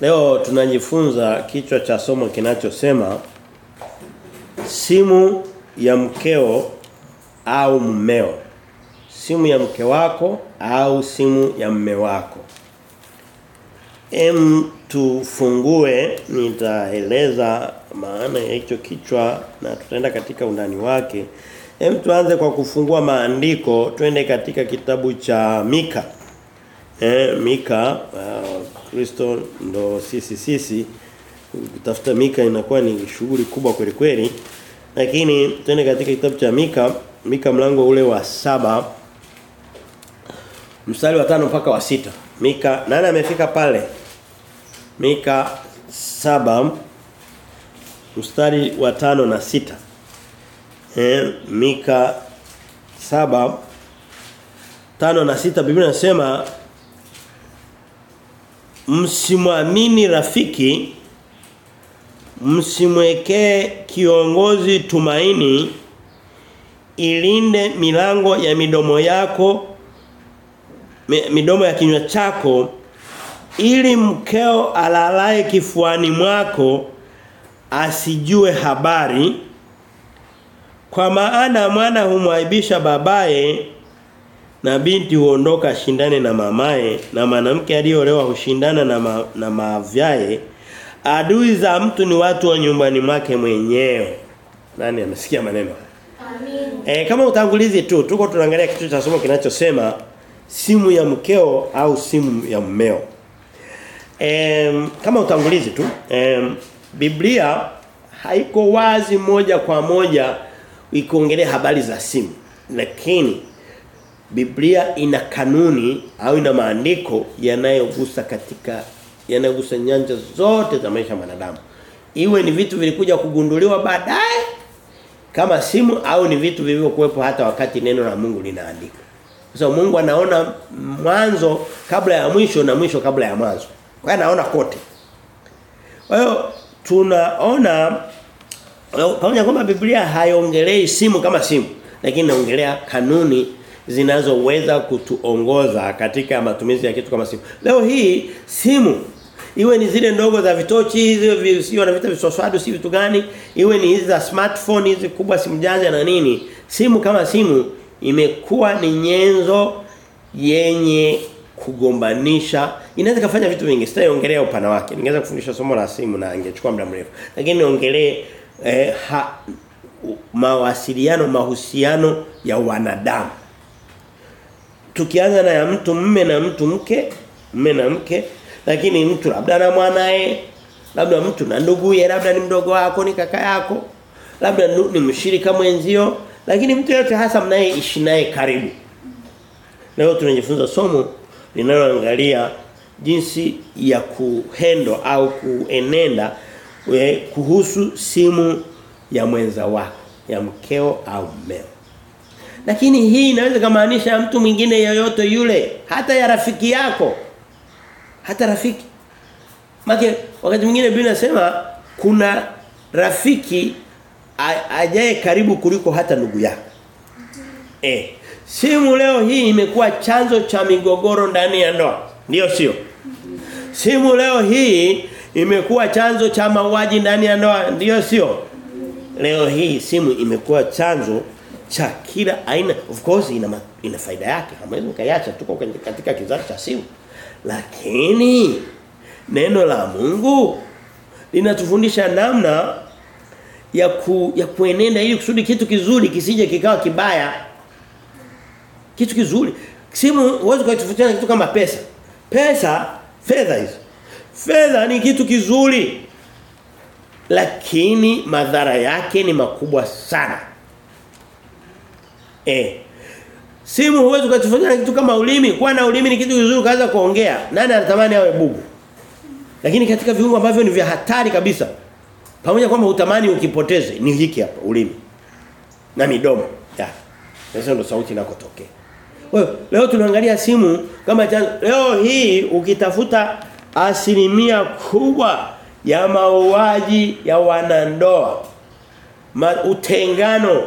Leo tunajifunza kichwa cha somo kinachosema simu ya mkeo au mmeo. Simu ya mke wako au simu ya mme wako. Em tufungue nitaeleza maana ya hicho kichwa na tutaenda katika undani wake. Em tuanze kwa kufungua maandiko twende katika kitabu cha Mika. Eh Mika uh, Kristo ndo sisi sisi. Kutafuta Mika inakuwa ni shughuli kubwa kweli kweli. Lakini twende katika kitabu cha Mika, Mika mlango ule wa saba. Mstari wa tano mpaka wa sita. Mika nani amefika pale? Mika saba mstari wa tano na sita. Eh Mika saba tano na sita. Biblia inasema msimwamini rafiki msimwekee kiongozi tumaini ilinde milango ya midomo yako midomo ya kinywa chako ili mkeo alalae kifuani mwako asijue habari. Kwa maana mwana humwaibisha babaye na binti huondoka shindane na mamaye na mwanamke aliyeolewa hushindana na ma, na mavyae adui za mtu ni watu wa nyumbani mwake mwenyewe. Nani amesikia maneno? Amin. e, kama utangulizi tu tuko tunaangalia kitu cha somo kinachosema simu ya mkeo au simu ya mmeo. E, kama utangulizi tu e, Biblia haiko wazi moja kwa moja ikiongelea habari za simu. Lakini Biblia ina kanuni au ina maandiko yanayogusa katika yanayogusa nyanja zote za maisha ya mwanadamu. Iwe ni vitu vilikuja kugunduliwa baadaye kama simu au ni vitu vilivyokuwepo hata wakati neno la Mungu linaandika Sasa so, Mungu anaona mwanzo kabla ya mwisho na mwisho kabla ya mwanzo. Kwa anaona kote. Kwa hiyo tunaona pamoja kwamba Biblia haiongelei simu kama simu, lakini inaongelea kanuni zinazoweza kutuongoza katika matumizi ya kitu kama simu. Leo hii simu iwe ni zile ndogo za vitochi hizo sio na vita viswaswadu si vitu gani iwe ni hizi za smartphone hizi kubwa simu janja na nini simu kama simu imekuwa ni nyenzo yenye kugombanisha. Inaweza kufanya vitu vingi. Sitaiongelea upana wake. Ningeweza kufundisha somo la simu na ingechukua muda mrefu. Lakini niongelee eh, mawasiliano mahusiano ya wanadamu tukianza na ya mtu mme na mtu mke mme na mke lakini mtu labda na mwanae labda mtu na nduguye labda ni mdogo wako ni kaka yako labda ni mshirika mwenzio lakini mtu yote hasa mnaye ishi naye karibu. Leo tunajifunza somo linaloangalia jinsi ya kuhendo au kuenenda we, kuhusu simu ya mwenza wako ya mkeo au mmeo lakini hii inaweza kumaanisha mtu mwingine yoyote yule hata ya rafiki yako hata rafiki Make wakati mwingine Biblia inasema kuna rafiki ajaye karibu kuliko hata ndugu yako. Eh, simu leo hii imekuwa chanzo cha migogoro ndani ya ndoa. Ndio sio? Simu leo hii imekuwa chanzo cha mauaji ndani ya ndoa. Ndio sio? Leo hii simu imekuwa chanzo cha kila aina of course ina ina faida yake. Hamwezi mkaiacha tuko katika kizazi cha simu. Lakini neno la Mungu linatufundisha namna ya ku, ya kuenenda ili kusudi kitu kizuri kisije kikawa kibaya. Kitu kizuri. Simu huwezi kuitofautiana kitu kama pesa. Pesa, fedha hizo. Fedha ni kitu kizuri. Lakini madhara yake ni makubwa sana. Eh. Simu huwezi kuitofautiana kitu kama ulimi. Kuwa na ulimi ni kitu kizuri kaanza kuongea. Nani anatamani awe bubu? Lakini katika viungo ambavyo ni vya hatari kabisa. Pamoja kwamba utamani ukipoteze ni hiki hapa ulimi. Na midomo. Ya. Sasa ndo sauti inakotokea. Wewe leo tunaangalia simu kama. Leo hii ukitafuta asilimia kubwa ya mauaji ya wanandoa ma, utengano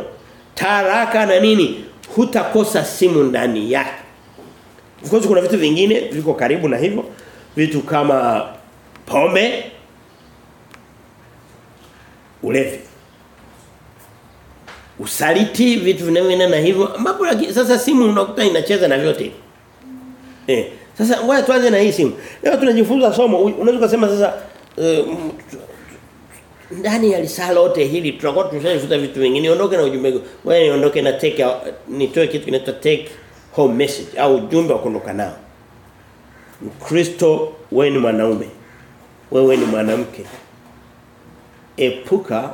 taraka na nini? Hutakosa simu ndani yake. Of course kuna vitu vingine viko karibu na hivyo. Vitu kama pombe ulevi. Usaliti vitu vinavyoenda na hivyo ambapo sasa simu unakuta inacheza na vyote. Eh sasa ngoja tuanze na hii simu. Leo tunajifunza somo. Unaweza kusema sasa uh, ndani ya risala lote hili tutakuwa tumeshajifunza vitu vingi. Niondoke na ujumbe wewe niondoke na take nitoe kitu kinaitwa take home message au ujumbe wa kuondoka nao. Mkristo wewe ni mwanaume. Wewe ni mwanamke. Epuka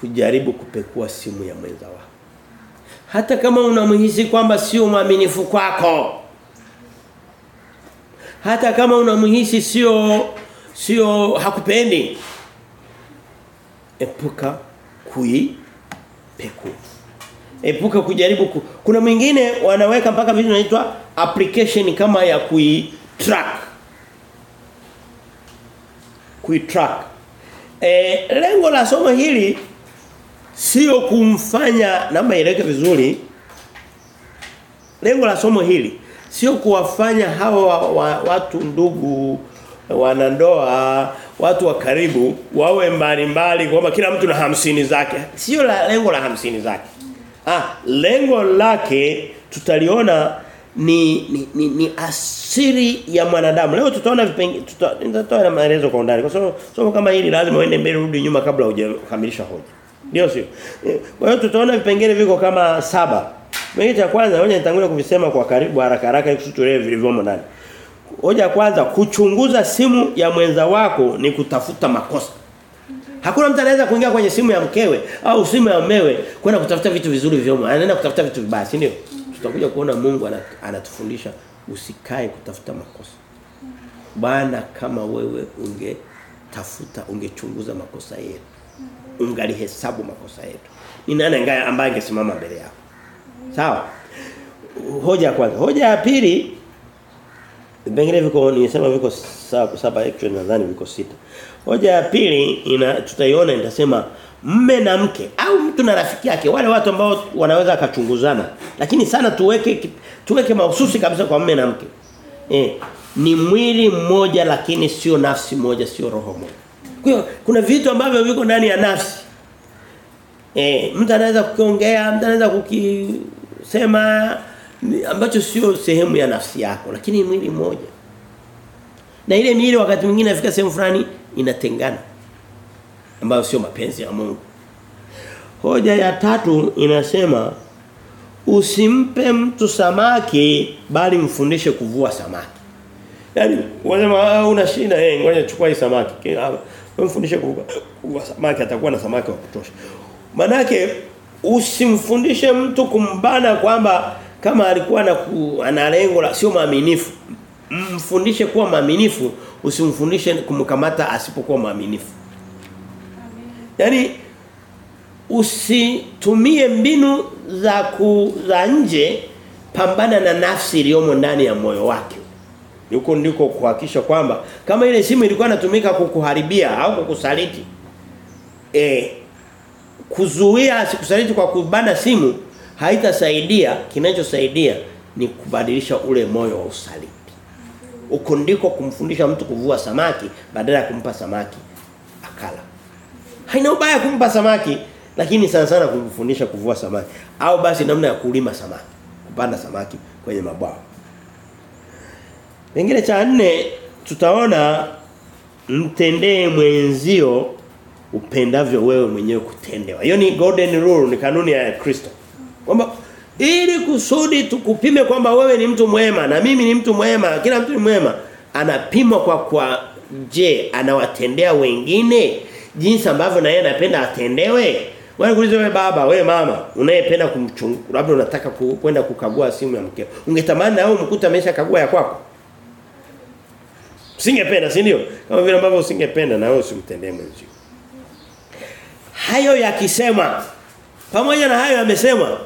kujaribu kupekua simu ya mwenza wako. Hata kama unamhisi kwamba sio mwaminifu kwako. Hata kama unamhisi sio sio hakupendi epuka kuipekua epuka kujaribu ku... kuna mwingine wanaweka mpaka vitu vinaitwa application kama ya kui track kui track e, lengo la somo hili sio kumfanya namba ileke vizuri. Lengo la somo hili sio kuwafanya hawa wa, wa, watu ndugu wanandoa watu wa karibu wawe mbalimbali mbali kwamba kila mtu na hamsini zake. Sio la lengo la hamsini zake. Ah lengo lake tutaliona ni ni, ni, ni asiri ya mwanadamu. Leo tutaona vipengi tutatoa maelezo kwa undani kwa sababu somo kama hili lazima uende mbele rudi nyuma kabla hujakamilisha hoja. Ndio sio? Kwa hiyo tutaona vipengele viko kama saba. Mimi cha kwanza ngoja nitangulia kuvisema kwa karibu haraka haraka ili tutolee vilivyomo ndani. Hoja ya kwanza kuchunguza simu ya mwenza wako ni kutafuta makosa. Hakuna mtu anaweza kuingia kwenye simu ya mkewe au simu ya mewe kwenda kutafuta vitu vizuri vyomo. Anaenda kutafuta vitu vibaya, si ndio? Tutakuja kuona Mungu anatufundisha usikae kutafuta makosa. bana kama wewe ungetafuta ungechunguza makosa yetu. Ungalihesabu makosa yetu. Ni nani ambaye angesimama mbele yako? Sawa. Hoja ya kwanza. Hoja ya pili vipengele viko nisema viko saba, saba actually nadhani viko sita. Hoja ya pili ina tutaiona nitasema mme na mke au mtu na rafiki yake wale watu ambao wanaweza akachunguzana lakini sana tuweke tuweke mahususi kabisa kwa mme na mke. Eh, ni mwili mmoja lakini sio nafsi moja sio roho moja. Kwa kuna vitu ambavyo viko ndani ya nafsi. Eh, mtu anaweza kukiongea, mtu anaweza kukisema ambacho sio sehemu ya nafsi yako lakini mwili mmoja. Na ile miili wakati mwingine afika sehemu fulani inatengana. Ambayo sio mapenzi ya Mungu. Hoja ya tatu inasema usimpe mtu samaki bali mfundishe kuvua samaki. Yaani unasema una shida eh ngoja chukua hii samaki. Mfundishe kuvua, kuvua samaki atakuwa na samaki wa kutosha. Manake usimfundishe mtu kumbana kwamba kama alikuwa na ana lengo la sio maaminifu. Mfundishe kuwa maaminifu, usimfundishe kumkamata asipokuwa maaminifu. yani usitumie mbinu za ku, za nje pambana na nafsi iliyomo ndani ya moyo wake. Yuko ndiko kuhakikisha kwamba kama ile simu ilikuwa inatumika kukuharibia au kukusaliti eh kuzuia asikusaliti kwa kubana simu haitasaidia kinachosaidia ni kubadilisha ule moyo wa usaliti. Uko ndiko kumfundisha mtu kuvua samaki badala ya kumpa samaki akala. Haina ubaya kumpa samaki lakini sana sana kumfundisha kuvua samaki au basi namna ya kulima samaki, kupanda samaki kwenye mabwawa. Pengine cha nne tutaona mtendee mwenzio upendavyo wewe mwenyewe kutendewa. Hiyo ni golden rule, ni kanuni ya Kristo. Kwamba ili kusudi tukupime kwamba wewe ni mtu mwema na mimi ni mtu mwema, kila mtu ni mwema, anapimwa kwa kwa je, anawatendea wengine jinsi ambavyo na yeye anapenda atendewe? Wewe kuuliza wewe baba, wewe mama, unayependa kumchungu, labda unataka kwenda kukagua simu ya mkeo. Ungetamani na wewe mkuta amesha kagua ya kwako? Usingependa, si ndio? Kama vile ambavyo usingependa na wewe usimtendee mwenzio. Hayo yakisema pamoja na hayo yamesema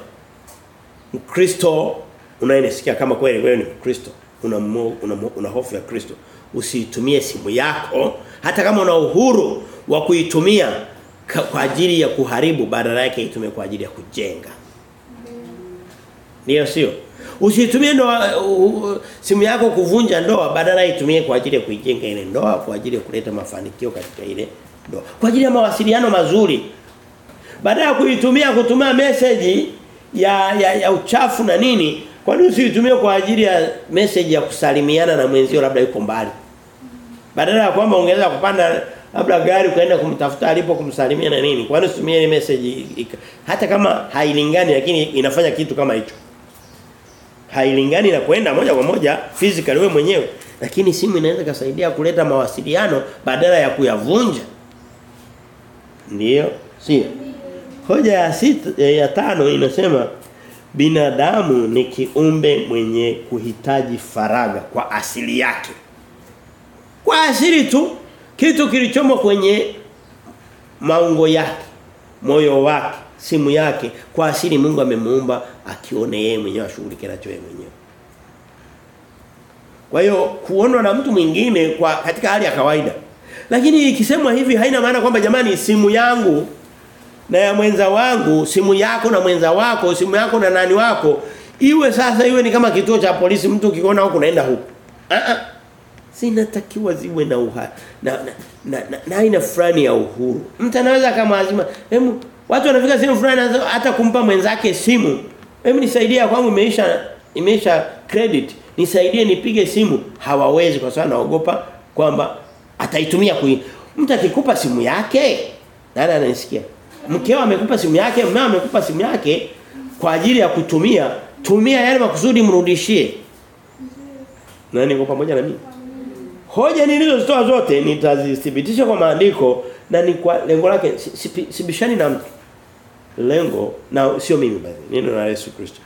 Mkristo unayenisikia kama kweli wewe ni Mkristo una, una, una hofu ya Kristo usiitumie simu yako hata kama una uhuru wa kuitumia kwa ajili ya kuharibu badala yake itumie kwa ajili ya kujenga. Ndio sio? Usitumie ndoa uh, uh, simu yako kuvunja ndoa badala itumie kwa ajili ya kuijenga ile ndoa kwa ajili ya kuleta mafanikio katika ile ndoa. Kwa ajili ya mawasiliano mazuri. Badala ya kuitumia kutumia message ya, ya ya uchafu na nini, kwa nini usiitumie kwa ajili ya message ya kusalimiana na mwenzio labda yuko mbali? Badala ya kwamba ungeweza kupanda labda gari ukaenda kumtafuta alipo kumsalimia na nini. Kwa nini usitumie ile message hata kama hailingani lakini inafanya kitu kama hicho. Hailingani na kwenda moja kwa moja physically wewe mwenyewe, lakini simu inaweza kusaidia kuleta mawasiliano badala ya kuyavunja. ndio sio. Hoja ya sita ya tano inasema binadamu ni kiumbe mwenye kuhitaji faraga kwa asili yake. Kwa asili tu kitu kilichomo kwenye maungo yake, moyo wake, simu yake, kwa asili Mungu amemuumba akione yeye mwenyewe ashughulike nacho yeye mwenyewe. Kwa hiyo kuonwa na mtu mwingine kwa katika hali ya kawaida. Lakini ikisemwa hivi haina maana kwamba jamani simu yangu na ya mwenza wangu, simu yako na mwenza wako, simu yako na nani wako iwe sasa iwe ni kama kituo cha polisi mtu ukiona huko naenda huko. Ah ah Sinatakiwa ziwe na uha na na, na, na, na aina fulani ya uhuru. Mtu anaweza kama azima, hemu watu wanafika simu fulani hata kumpa mwenzake simu. Hemu nisaidia kwangu imeisha imeisha credit. Nisaidie nipige simu. Hawawezi kwa sababu naogopa kwamba ataitumia kui. Mtu akikupa simu yake, nani ananisikia? Mkeo amekupa simu yake, mmeo amekupa simu yake kwa ajili ya kutumia, tumia yale makusudi mrudishie. Nani niko pamoja na mimi? Hoja nilizozitoa zote nitazithibitisha kwa maandiko na ni kwa lengo lake sibishani na mtu. Lengo na sio mimi basi, neno la Yesu Kristo.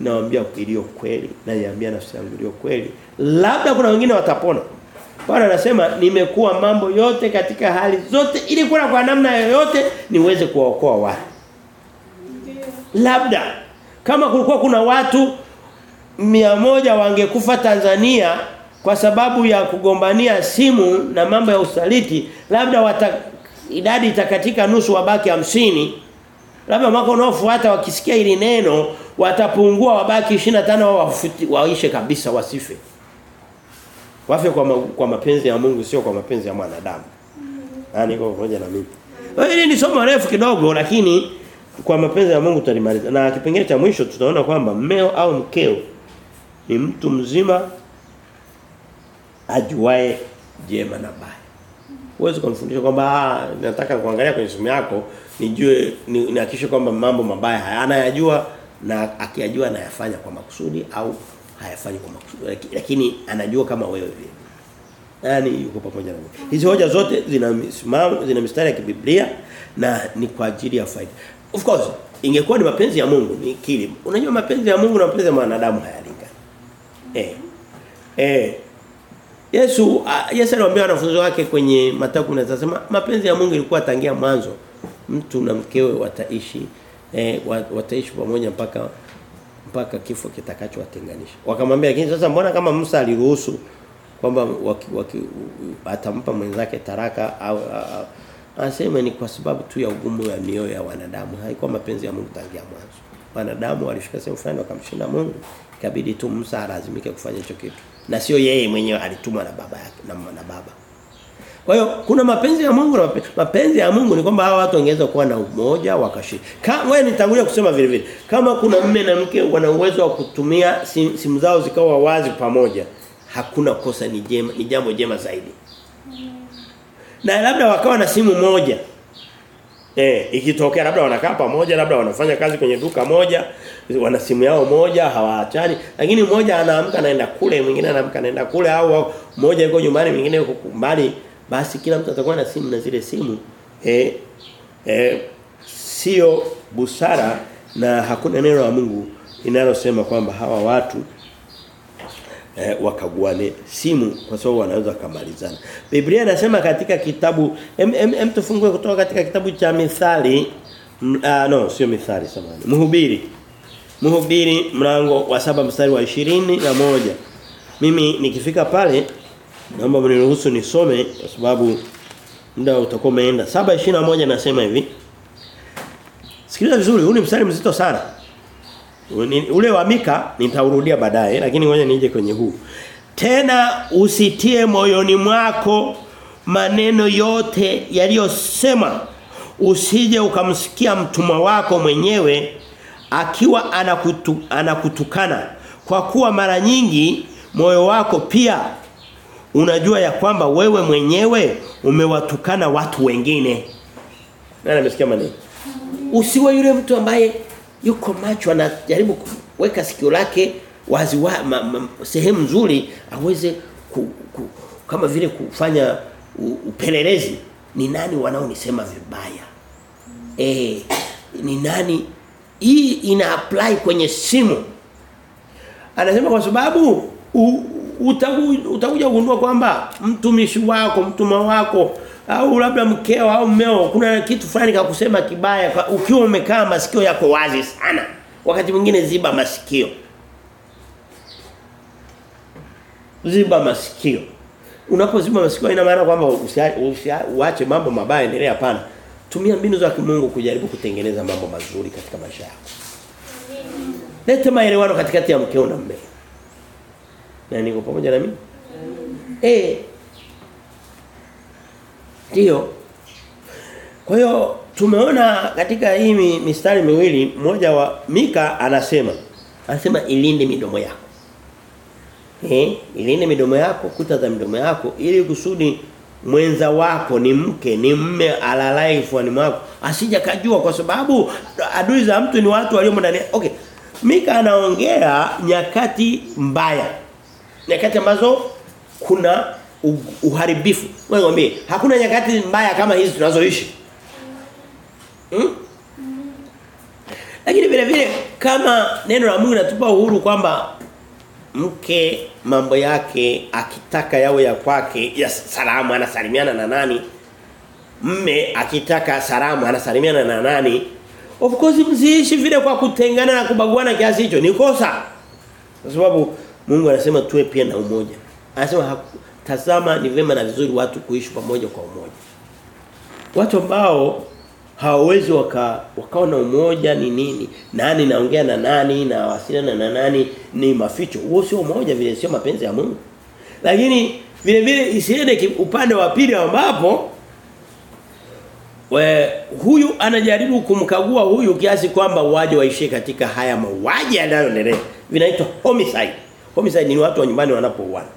Nawaambia iliyo kweli, naiambia nafsi yangu iliyo kweli. Labda kuna wengine watapona. Bwana anasema nimekuwa mambo yote katika hali zote ili kuna kwa namna yoyote niweze kuwaokoa watu. Labda kama kulikuwa kuna watu mia moja wangekufa Tanzania kwa sababu ya kugombania simu na mambo ya usaliti labda wata, idadi itakatika nusu wabaki hamsini. Labda mwaka unaofuata wakisikia ili neno watapungua wabaki 25 wao waishe kabisa wasife wafe kwa ma, kwa mapenzi ya Mungu sio kwa mapenzi ya mwanadamu. Yani kwa pamoja na mimi. Hili ni somo refu kidogo lakini kwa mapenzi ya Mungu tutalimaliza na kipengele cha mwisho tutaona kwamba mmeo au mkeo ni mtu mzima ajuae jema na baya. Huwezi kumfundisha kwamba nataka kuangalia kwenye simu yako nijue nihakikishe kwamba mambo mabaya hayana yajua na akiyajua anayafanya kwa makusudi au hayafanyi kwa makusudi lakini anajua kama wewe vile. Yaani yuko pamoja na wewe. Hizi hoja zote zina misimamo zina mistari ya kibiblia na ni kwa ajili ya faida. Of course ingekuwa ni mapenzi ya Mungu ni kile Unajua mapenzi ya Mungu na mapenzi ya mwanadamu hayalingani. Eh. Eh Yesu uh, Yesu aliwaambia wanafunzi wake kwenye Mathayo 10 mapenzi ya Mungu ilikuwa tangia mwanzo mtu na mkewe wataishi eh, wataishi pamoja mpaka mpaka kifo kitakachowatenganisha. Wakamwambia lakini sasa mbona kama Musa aliruhusu kwamba atampa mwenzake taraka au anasema ni kwa sababu tu ya ugumu wa mioyo ya wanadamu. Haikuwa mapenzi ya Mungu tangia mwanzo. Wanadamu walifika sehemu fulani wakamshinda Mungu. Ikabidi tu Musa alazimike kufanya hicho kitu. Na sio yeye mwenyewe alitumwa na baba yake na, na baba. Kwa hiyo kuna mapenzi ya Mungu na mapenzi, ya Mungu ni kwamba hawa watu wangeweza kuwa na umoja wakashiriki. Kama wewe nitangulia kusema vile vile. Kama kuna mume na mke wana uwezo wa kutumia simu sim, zao zikawa wazi pamoja, hakuna kosa ni jema, ni jambo jema zaidi. Na labda wakawa na simu moja. Eh, ikitokea labda wanakaa pamoja, labda wanafanya kazi kwenye duka moja, wana simu yao moja, hawaachani. Lakini mmoja anaamka anaenda kule, mwingine anaamka anaenda kule au mmoja yuko nyumbani, mwingine yuko mbali, basi kila mtu atakuwa na simu na zile simu eh eh sio busara na hakuna neno la Mungu linalosema kwamba hawa watu eh, wakaguane simu kwa sababu wanaweza kumalizana. Biblia inasema katika kitabu em, em, em tufungue kutoka katika kitabu cha Mithali uh, no sio Mithali samani. Mhubiri. Mhubiri mlango wa saba mstari wa ishirini na moja Mimi nikifika pale naomba mniruhusu nisome kwa sababu muda utakuwa umeenda. 7:21 nasema hivi. Sikiliza vizuri, huu ni mstari mzito sana. Ule wa Mika nitaurudia baadaye lakini ngoja nije kwenye huu. Tena usitie moyoni mwako maneno yote yaliyosema usije ukamsikia mtumwa wako mwenyewe akiwa anakutu, anakutukana kwa kuwa mara nyingi moyo wako pia unajua ya kwamba wewe mwenyewe umewatukana watu wengine. Nani amesikia maneno? Usiwe yule mtu ambaye yuko macho anajaribu kuweka sikio lake wazi wa, ma, ma, sehemu nzuri aweze ku, ku, kama vile kufanya upelelezi ni nani wanaonisema vibaya. Eh ni nani hii ina apply kwenye simu. Anasema kwa sababu utakuja kugundua kwamba mtumishi wako, mtuma wako au labda mkeo au mmeo kuna kitu fulani kakusema kibaya ukiwa umekaa masikio yako wazi sana. Wakati mwingine ziba masikio. Ziba masikio. Unapoziba masikio ina maana kwamba uache mambo mabaya endelea hapana. Tumia mbinu za kimungu kujaribu kutengeneza mambo mazuri katika maisha yako. Leta maelewano katikati ya mkeo na mmeo. Na niko pamoja na mimi? Eh. Ndio. Kwa hiyo tumeona katika hii mistari miwili mmoja wa Mika anasema anasema ilinde midomo yako. Eh, ilinde midomo yako, kuta za midomo yako ili kusudi mwenza wako ni mke ni mme alalai fuani mwako asija kajua kwa sababu adui za mtu ni watu walio ndani okay Mika anaongea nyakati mbaya nyakati ambazo kuna uharibifu. Wewe niambie, hakuna nyakati mbaya kama hizi tunazoishi. Hmm? lakini vile vile kama neno la Mungu natupa uhuru kwamba mke mambo yake akitaka yawe ya kwake ya salamu anasalimiana na nani? Mme akitaka salamu anasalimiana na nani? Of course msiishi vile kwa kutengana na kubaguana kiasi hicho ni kosa. Kwa sababu Mungu anasema tuwe pia na umoja. Anasema tazama ni vema na vizuri watu kuishi pamoja kwa umoja. Watu ambao hawawezi waka wakawa na umoja ni nini? Nani naongea na nani na wasiliana na nani? Ni maficho. Huo sio umoja vile sio mapenzi ya Mungu. Lakini vile vile isiende upande wa pili ambapo we, huyu anajaribu kumkagua huyu kiasi kwamba waje waishie katika haya mauaji yanayoendelea. Vinaitwa homicide homicide ni watu wa nyumbani wanapouana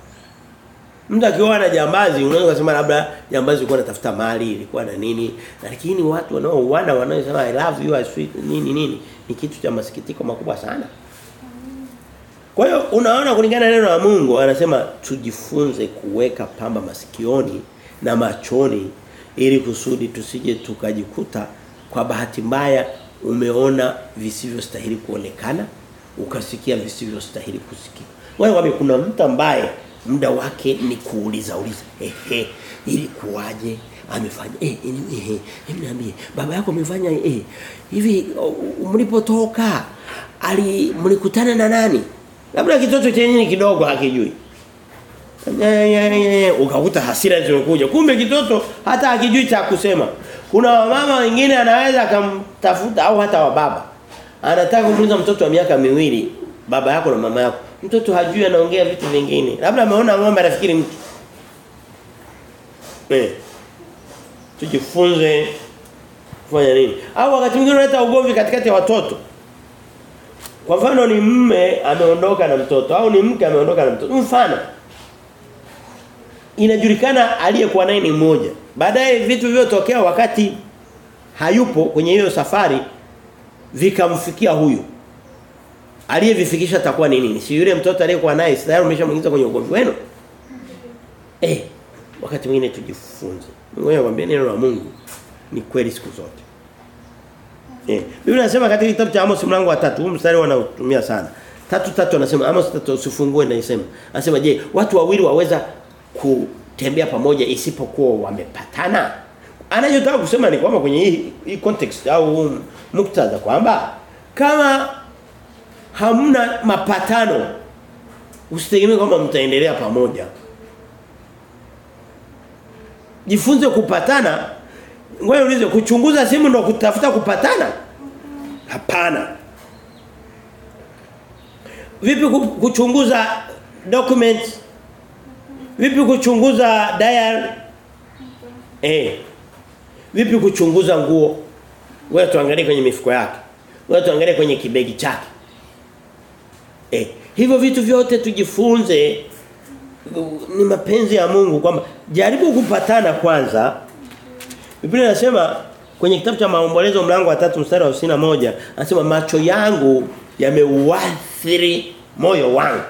Mtu akiwa na jambazi unaweza kusema labda jambazi alikuwa anatafuta mali, ilikuwa na nini. Lakini watu wanaouana wanaosema I love you I sweet nini nini ni kitu cha masikitiko makubwa sana. Kwa hiyo unaona kulingana neno la Mungu anasema tujifunze kuweka pamba masikioni na machoni ili kusudi tusije tukajikuta kwa bahati mbaya umeona visivyostahili kuonekana ukasikia visivyostahili kusikia. Wewe wame kuna mtu ambaye muda wake ni kuuliza uliza ehe ili kuwaje amefanya? Eh eh niambie baba yako amefanya eh hivi mlipotoka ali mlikutana na nani? Labda kitoto chenye kidogo hakijui. Ukakuta hasira zimekuja kumbe kitoto hata hakijui cha kusema. Kuna wamama wengine anaweza akamtafuta au hata wababa. anataka kumuuliza mtoto wa miaka miwili baba yako na mama yako mtoto hajui anaongea vitu vingine. Labda ameona ng'ombe anafikiri mtu. Eh. Tujifunze kufanya nini. Au wakati mwingine unaleta ugomvi katikati ya watoto. Kwa mfano ni mme ameondoka na mtoto au ni mke ameondoka na mtoto. Mfano. Inajulikana aliyekuwa naye ni mmoja. Baadaye vitu vilivyotokea wakati hayupo kwenye hiyo safari vikamfikia huyu aliyevifikisha atakuwa ni nini? Si yule mtoto aliyekuwa naye tayari umeshamwingiza kwenye ugomvi wenu? Eh, wakati mwingine tujifunze. Ngoja nikwambie neno la Mungu ni kweli siku zote. Eh, Biblia inasema katika kitabu cha Amos mlango wa 3, huu mstari wanaotumia sana. Tatu tatu anasema Amos tatu usifungue na isema. Anasema je, watu wawili waweza kutembea pamoja isipokuwa wamepatana? Anachotaka kusema ni kwamba kwenye hii, hii context au muktadha kwamba kama hamna mapatano usitegemee kwamba mtaendelea pamoja jifunze kupatana ngoja niulize kuchunguza simu ndo kutafuta kupatana hapana Vipi kuchunguza documents? Vipi kuchunguza diary? Eh. Vipi kuchunguza nguo? Wewe tuangalie kwenye mifuko yake. Wewe tuangalie kwenye kibegi chake. Eh, hivyo vitu vyote tujifunze ni mapenzi ya Mungu kwamba jaribu kupatana kwanza. Biblia inasema kwenye kitabu cha maombolezo mlango wa 3 mstari wa moja anasema macho yangu yameuathiri moyo wangu.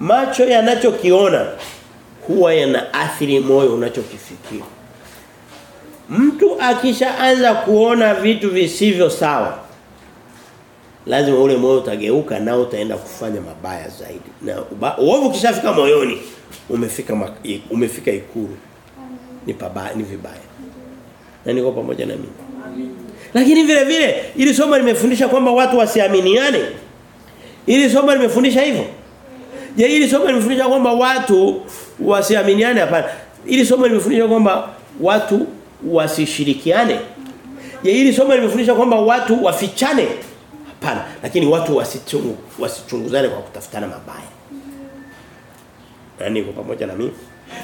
Macho yanachokiona huwa yanaathiri moyo unachokifikiri. Mtu akishaanza kuona vitu visivyo sawa lazima ule moyo utageuka na utaenda kufanya mabaya zaidi. Na uovu kishafika moyoni umefika umefika ikuru. Ni pabaya ni vibaya. Na niko pamoja na mimi. Lakini vile vile ili somo limefundisha kwamba watu wasiaminiane. Ili somo limefundisha hivyo. Je, ili somo limefundisha kwamba watu wasiaminiane hapana. Ili somo limefundisha kwamba watu wasishirikiane. Je, ili somo limefundisha kwamba watu wafichane. Hapana, lakini watu wasichungu wasichunguzane kwa kutafutana mabaya. Na kwa pamoja na mimi.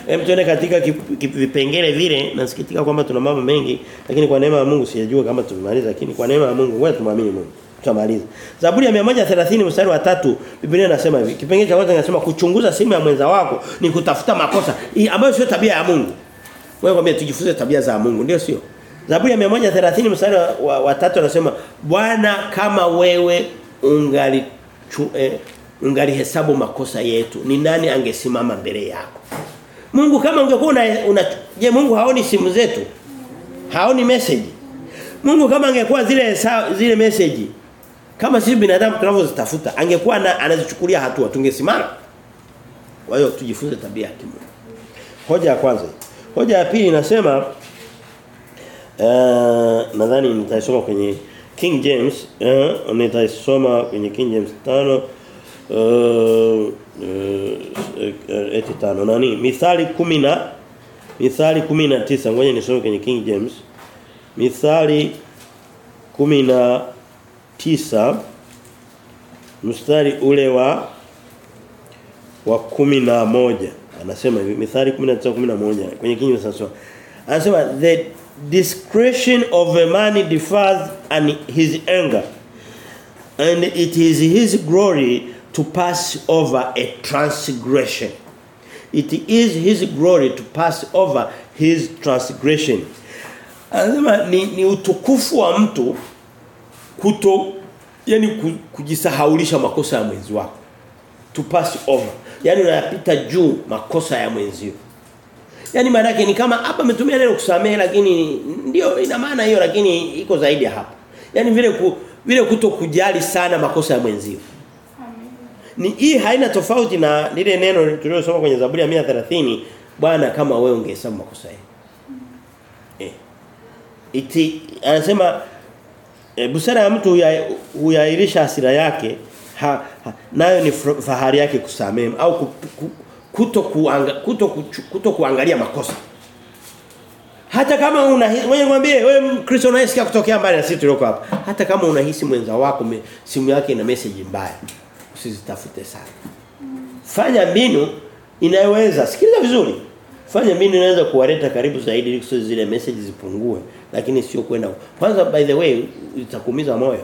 Hem tuone katika vipengele vile nasikitika kwamba tuna mambo mengi lakini kwa neema ya Mungu sijajua kama tumemaliza lakini kwa neema ya Mungu wewe tumwamini Mungu. Tutamaliza. Zaburi ya 130 mstari wa 3 Biblia inasema hivi. Kipengele cha kwanza kinasema kuchunguza simu ya mwenza wako ni kutafuta makosa ambayo sio tabia ya Mungu. Wewe kwambia tujifunze tabia za Mungu ndio sio? Zaburi ya 130 mstari wa, wa, wa tatu anasema Bwana kama wewe ungali eh, ungali hesabu makosa yetu ni nani angesimama mbele yako? Mungu kama ungekuwa una, una je Mungu haoni simu zetu? Haoni message? Mungu kama angekuwa zile zile message kama sisi binadamu tunavyozitafuta angekuwa anazichukulia hatua tungesimama? Kwa hiyo tujifunze tabia ya Mungu hoja ya kwanza. Hoja ya pili inasema Uh, nadhani nitaisoma kwenye King James uh, nitaisoma kwenye King James 5 uh, uh, eti tano. Nani? Mithali 10 na Mithali 19 ngoja nisome kwenye King James. Mithali 19 mstari ule wa wa 11 anasema hivi Mithali 19 11 kwenye King James anasema anasema the discretion of a man differs and his anger and it is his glory to pass over a transgression. It is his glory to pass over his transgression. Anasema ni, ni utukufu wa mtu kuto yani kujisahaulisha makosa ya mwenzi wako. To pass over. Yani unayapita juu makosa ya mwenzio Yaani maana yake ni kama hapa ametumia neno kusamehe lakini ndio ina maana hiyo lakini iko zaidi ya hapo. Yaani vile ku, vile kutokujali sana makosa ya mwenzio. Ni hii haina tofauti na lile neno tuliosoma kwenye Zaburi ya 130 Bwana kama wewe ungehesabu makosa yake. Eh. Iti anasema e, busara ya mtu huyairisha hasira yake ha, ha, nayo ni fahari yake kusamehe au kuto kuanga, kuto, kuchu, kuto kuangalia makosa. Hata kama una wewe mwambie wewe Mkristo unayesikia kutokea mbali na sisi hapa. Hata kama unahisi mwenza wako me, simu yake ina message mbaya, usizitafute sana. Fanya mbinu inayoweza, sikiliza vizuri. Fanya mbinu inaweza kuwaleta karibu zaidi ili zile message zipungue, lakini sio kwenda. Kwanza by the way itakuumiza moyo.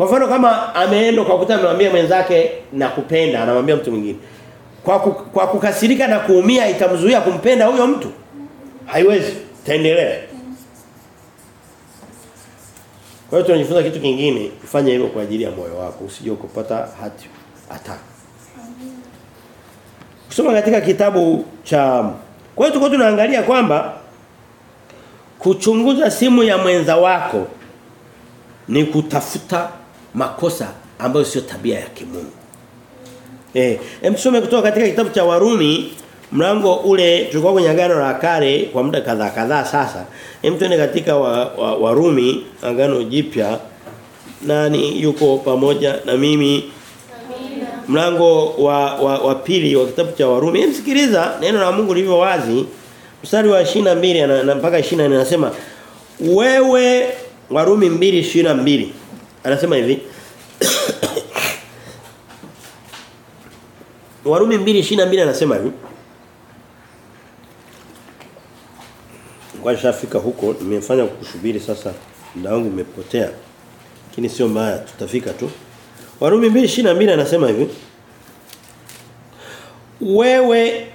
Kwa mfano kama ameenda kwa kuta amemwambia mwenzake na kupenda anamwambia mtu mwingine. Kwa ku, kwa kukasirika na kuumia itamzuia kumpenda huyo mtu. Haiwezi. Taendelea. Kwa hiyo tunajifunza kitu kingine, ufanye hivyo kwa ajili ya moyo wako, usije kupata hati hata. Kusoma katika kitabu cha Kwa hiyo tuko tunaangalia kwamba kuchunguza simu ya mwenza wako ni kutafuta makosa ambayo sio tabia ya kimungu. Eh, emsome kutoka katika kitabu cha Warumi mlango ule tulikuwa kwenye agano la kale kwa muda kadhaa kadhaa sasa. Hem tuende katika wa, wa, Warumi agano jipya nani yuko pamoja na mimi mlango wa, wa, wa pili wa kitabu cha Warumi. Emsikiliza neno la Mungu lilivyo wazi. Mstari wa 22 na, na mpaka 24 anasema wewe Warumi 2:22 Anasema hivi. Warumi 2:22 anasema hivi. Kwa shafika huko nimefanya kukusubiri sasa ndao wangu umepotea lakini sio mbaya tutafika tu. Warumi 2:22 anasema hivi. Wewe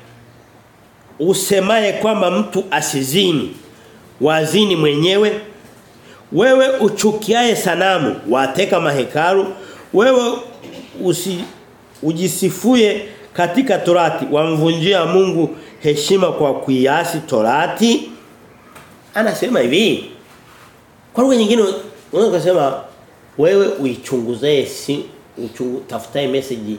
usemaye kwamba mtu asizini wazini mwenyewe wewe uchukiae sanamu wateka mahekaru wewe usi ujisifue katika torati wamvunjia Mungu heshima kwa kuiasi torati. Anasema hivi. Kwa lugha nyingine unaweza kusema wewe uichunguze si uchungu, tafutae message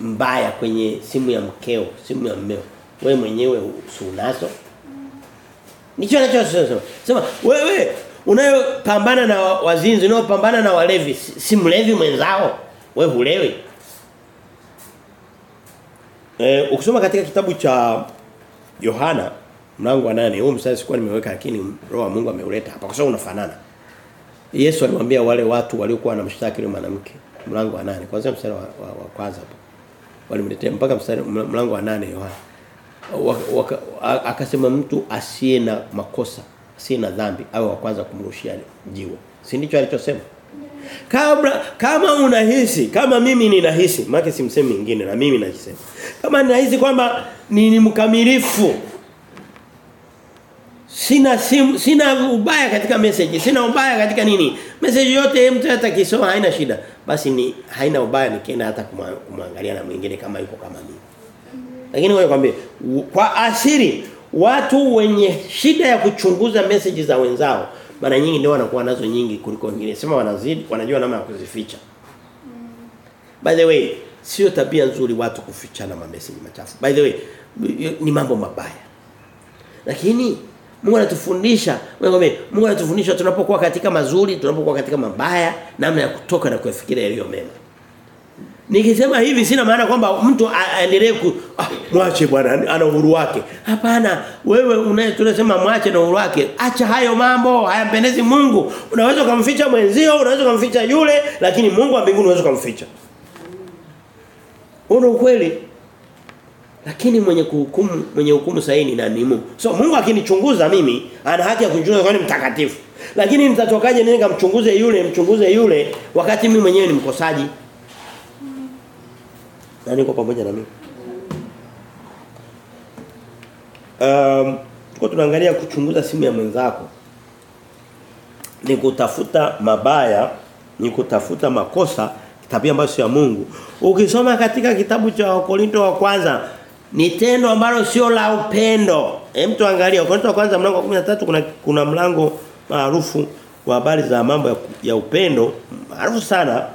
mbaya kwenye simu ya mkeo simu ya mmeo. Wewe mwenyewe usunazo Nicho anachosema. Sema wewe unayopambana na wazinzi, unayopambana na walevi, si, mlevi mwenzao? Wewe hulewi. Eh ukisoma katika kitabu cha Yohana mlango wa 8, huu mstari sikuwa nimeweka lakini roho wa Mungu ameuleta hapa kwa sababu unafanana. Yesu alimwambia wale watu waliokuwa wanamshtaki yule mwanamke mlango wa 8 kwanza mstari wa, wa, wa kwanza hapo. Walimletea mpaka mstari mlango wa 8 Yohana akasema mtu asiye na makosa asiye na dhambi au wa kwanza kumrushia jiwe. Si ndicho alichosema? Kabla kama unahisi kama mimi ninahisi maana simsemi mwingine na mimi najisema. Kama ninahisi kwamba ni, mkamilifu sina sim, sina ubaya katika message sina ubaya katika nini? Message yote mtu hata kisoma haina shida. Basi ni haina ubaya nikienda hata kumwangalia na mwingine kama yuko kama mimi. Lakini wewe kwambie kwa asiri watu wenye shida ya kuchunguza message za wenzao mara nyingi ndio wanakuwa nazo nyingi kuliko wengine. Sema wanazidi wanajua namna ya kuzificha. Mm. By the way, sio tabia nzuri watu kufichana ma message machafu. By the way, ni mambo mabaya. Lakini Mungu anatufundisha, Mungu anatufundisha tunapokuwa katika mazuri, tunapokuwa katika mabaya, namna ya kutoka na kuyafikiria yaliyo mema. Nikisema hivi sina maana kwamba mtu aendelee ku ah, mwache bwana ana uhuru wake. Hapana, wewe unaye tunasema mwache na uhuru wake. Acha hayo mambo, hayampendezi Mungu. Unaweza kumficha mwenzio, unaweza kumficha yule, lakini Mungu wa mbinguni unaweza kumficha. Huo ukweli. Lakini mwenye kuhukumu, mwenye hukumu sahihi ni nani Mungu. So Mungu akinichunguza mimi, ana haki ya kunichunguza kwa ni mtakatifu. Lakini nitatokaje nini kamchunguze yule, mchunguze yule wakati mimi mwenyewe ni mkosaji? Na niko pamoja na mimi. Um, tuko tunaangalia kuchunguza simu ya mwenzako. Ni kutafuta mabaya, ni kutafuta makosa, tabia ambayo sio ya Mungu. Ukisoma katika kitabu cha Wakorinto wa kwanza ni tendo ambalo sio la upendo. Hem tuangalia Wakorinto wa kwanza mlango wa 13 kuna kuna mlango maarufu wa habari za mambo ya, ya upendo maarufu sana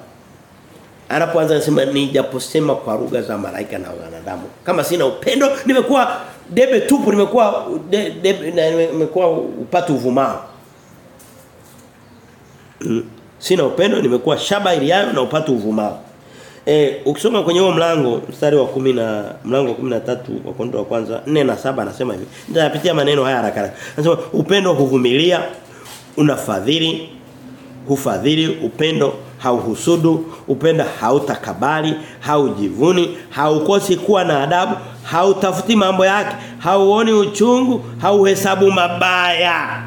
anapoanza anasema nijaposema kwa lugha za malaika na wanadamu kama sina upendo nimekuwa debe tupu nimekuwa de, na nimekuwa upatu uvumao mm. sina upendo nimekuwa shaba iliayo na upatu uvumao eh ukisoma kwenye huo mlango mstari wa 10 na mlango wa 13 wa kondo wa kwanza 4 na 7 anasema hivi. Nitayapitia maneno haya haraka. Anasema upendo huvumilia unafadhili hufadhili upendo hauhusudu upenda hautakabali haujivuni haukosi kuwa na adabu hautafuti mambo yake hauoni uchungu hauhesabu mabaya.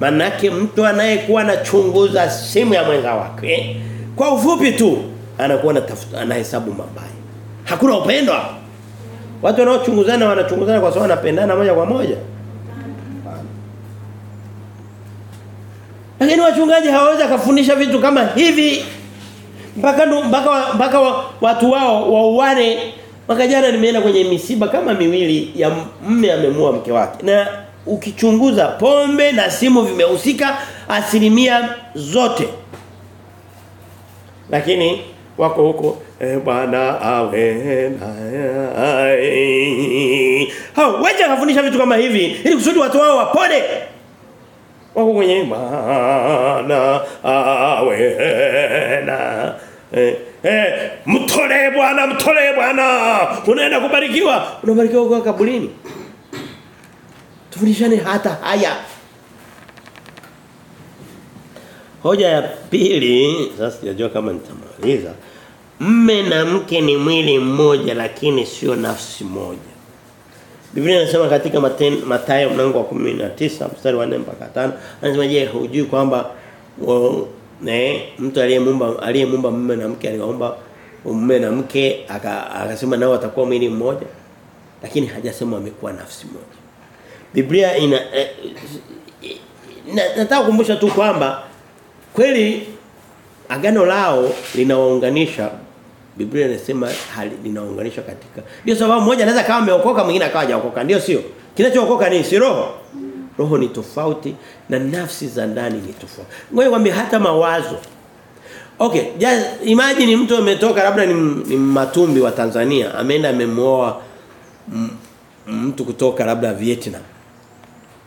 Manake mtu anayekuwa anachunguza simu ya mwenza wake kwa ufupi tu anakuwa anatafuta anahesabu mabaya. Hakuna upendo hapo. Watu wanaochunguzana wanachunguzana kwa sababu wanapendana moja kwa moja Lakini wachungaji hawawezi kufundisha vitu kama hivi mpaka mpaka mpaka watu wao wauane. Mwaka jana nimeenda kwenye misiba kama miwili ya mme amemua mke wake. Na ukichunguza pombe na simu vimehusika asilimia zote. Lakini wako huko e bwana awe naye. Hao wacha kufundisha vitu kama hivi ili kusudi watu wao wapone mwenye maana awena eh, eh mtolee bwana mtolee bwana. Unaenda kubarikiwa? Unabarikiwa kwa kaburini? Tufundishane hata haya. Hoja ya pili sasa sijajua kama nitamaliza. Mme na mke ni mwili mmoja lakini sio nafsi moja. Biblia inasema katika Mathayo mlango wa 19 mstari wa 4 mpaka 5 anasema je hujui kwamba wa- ne mtu aliyemumba aliyemuumba mume na mke aliomba mume na mke akasema nao watakuwa mwili mmoja lakini hajasema wamekuwa nafsi moja. Biblia ina eh, na, nataka kukumbusha tu kwamba kweli agano lao linawaunganisha Biblia inasema hali linaunganishwa katika. Ndio sababu mmoja anaweza kama ameokoka mwingine akawa hajaokoka. Ndio sio? Kinachookoka ni si roho. Roho ni tofauti na nafsi za ndani ni tofauti. Ngoja kwambie hata mawazo. Okay, just imagine mtu ametoka labda ni, ni matumbi wa Tanzania, ameenda amemwoa mtu kutoka labda Vietnam.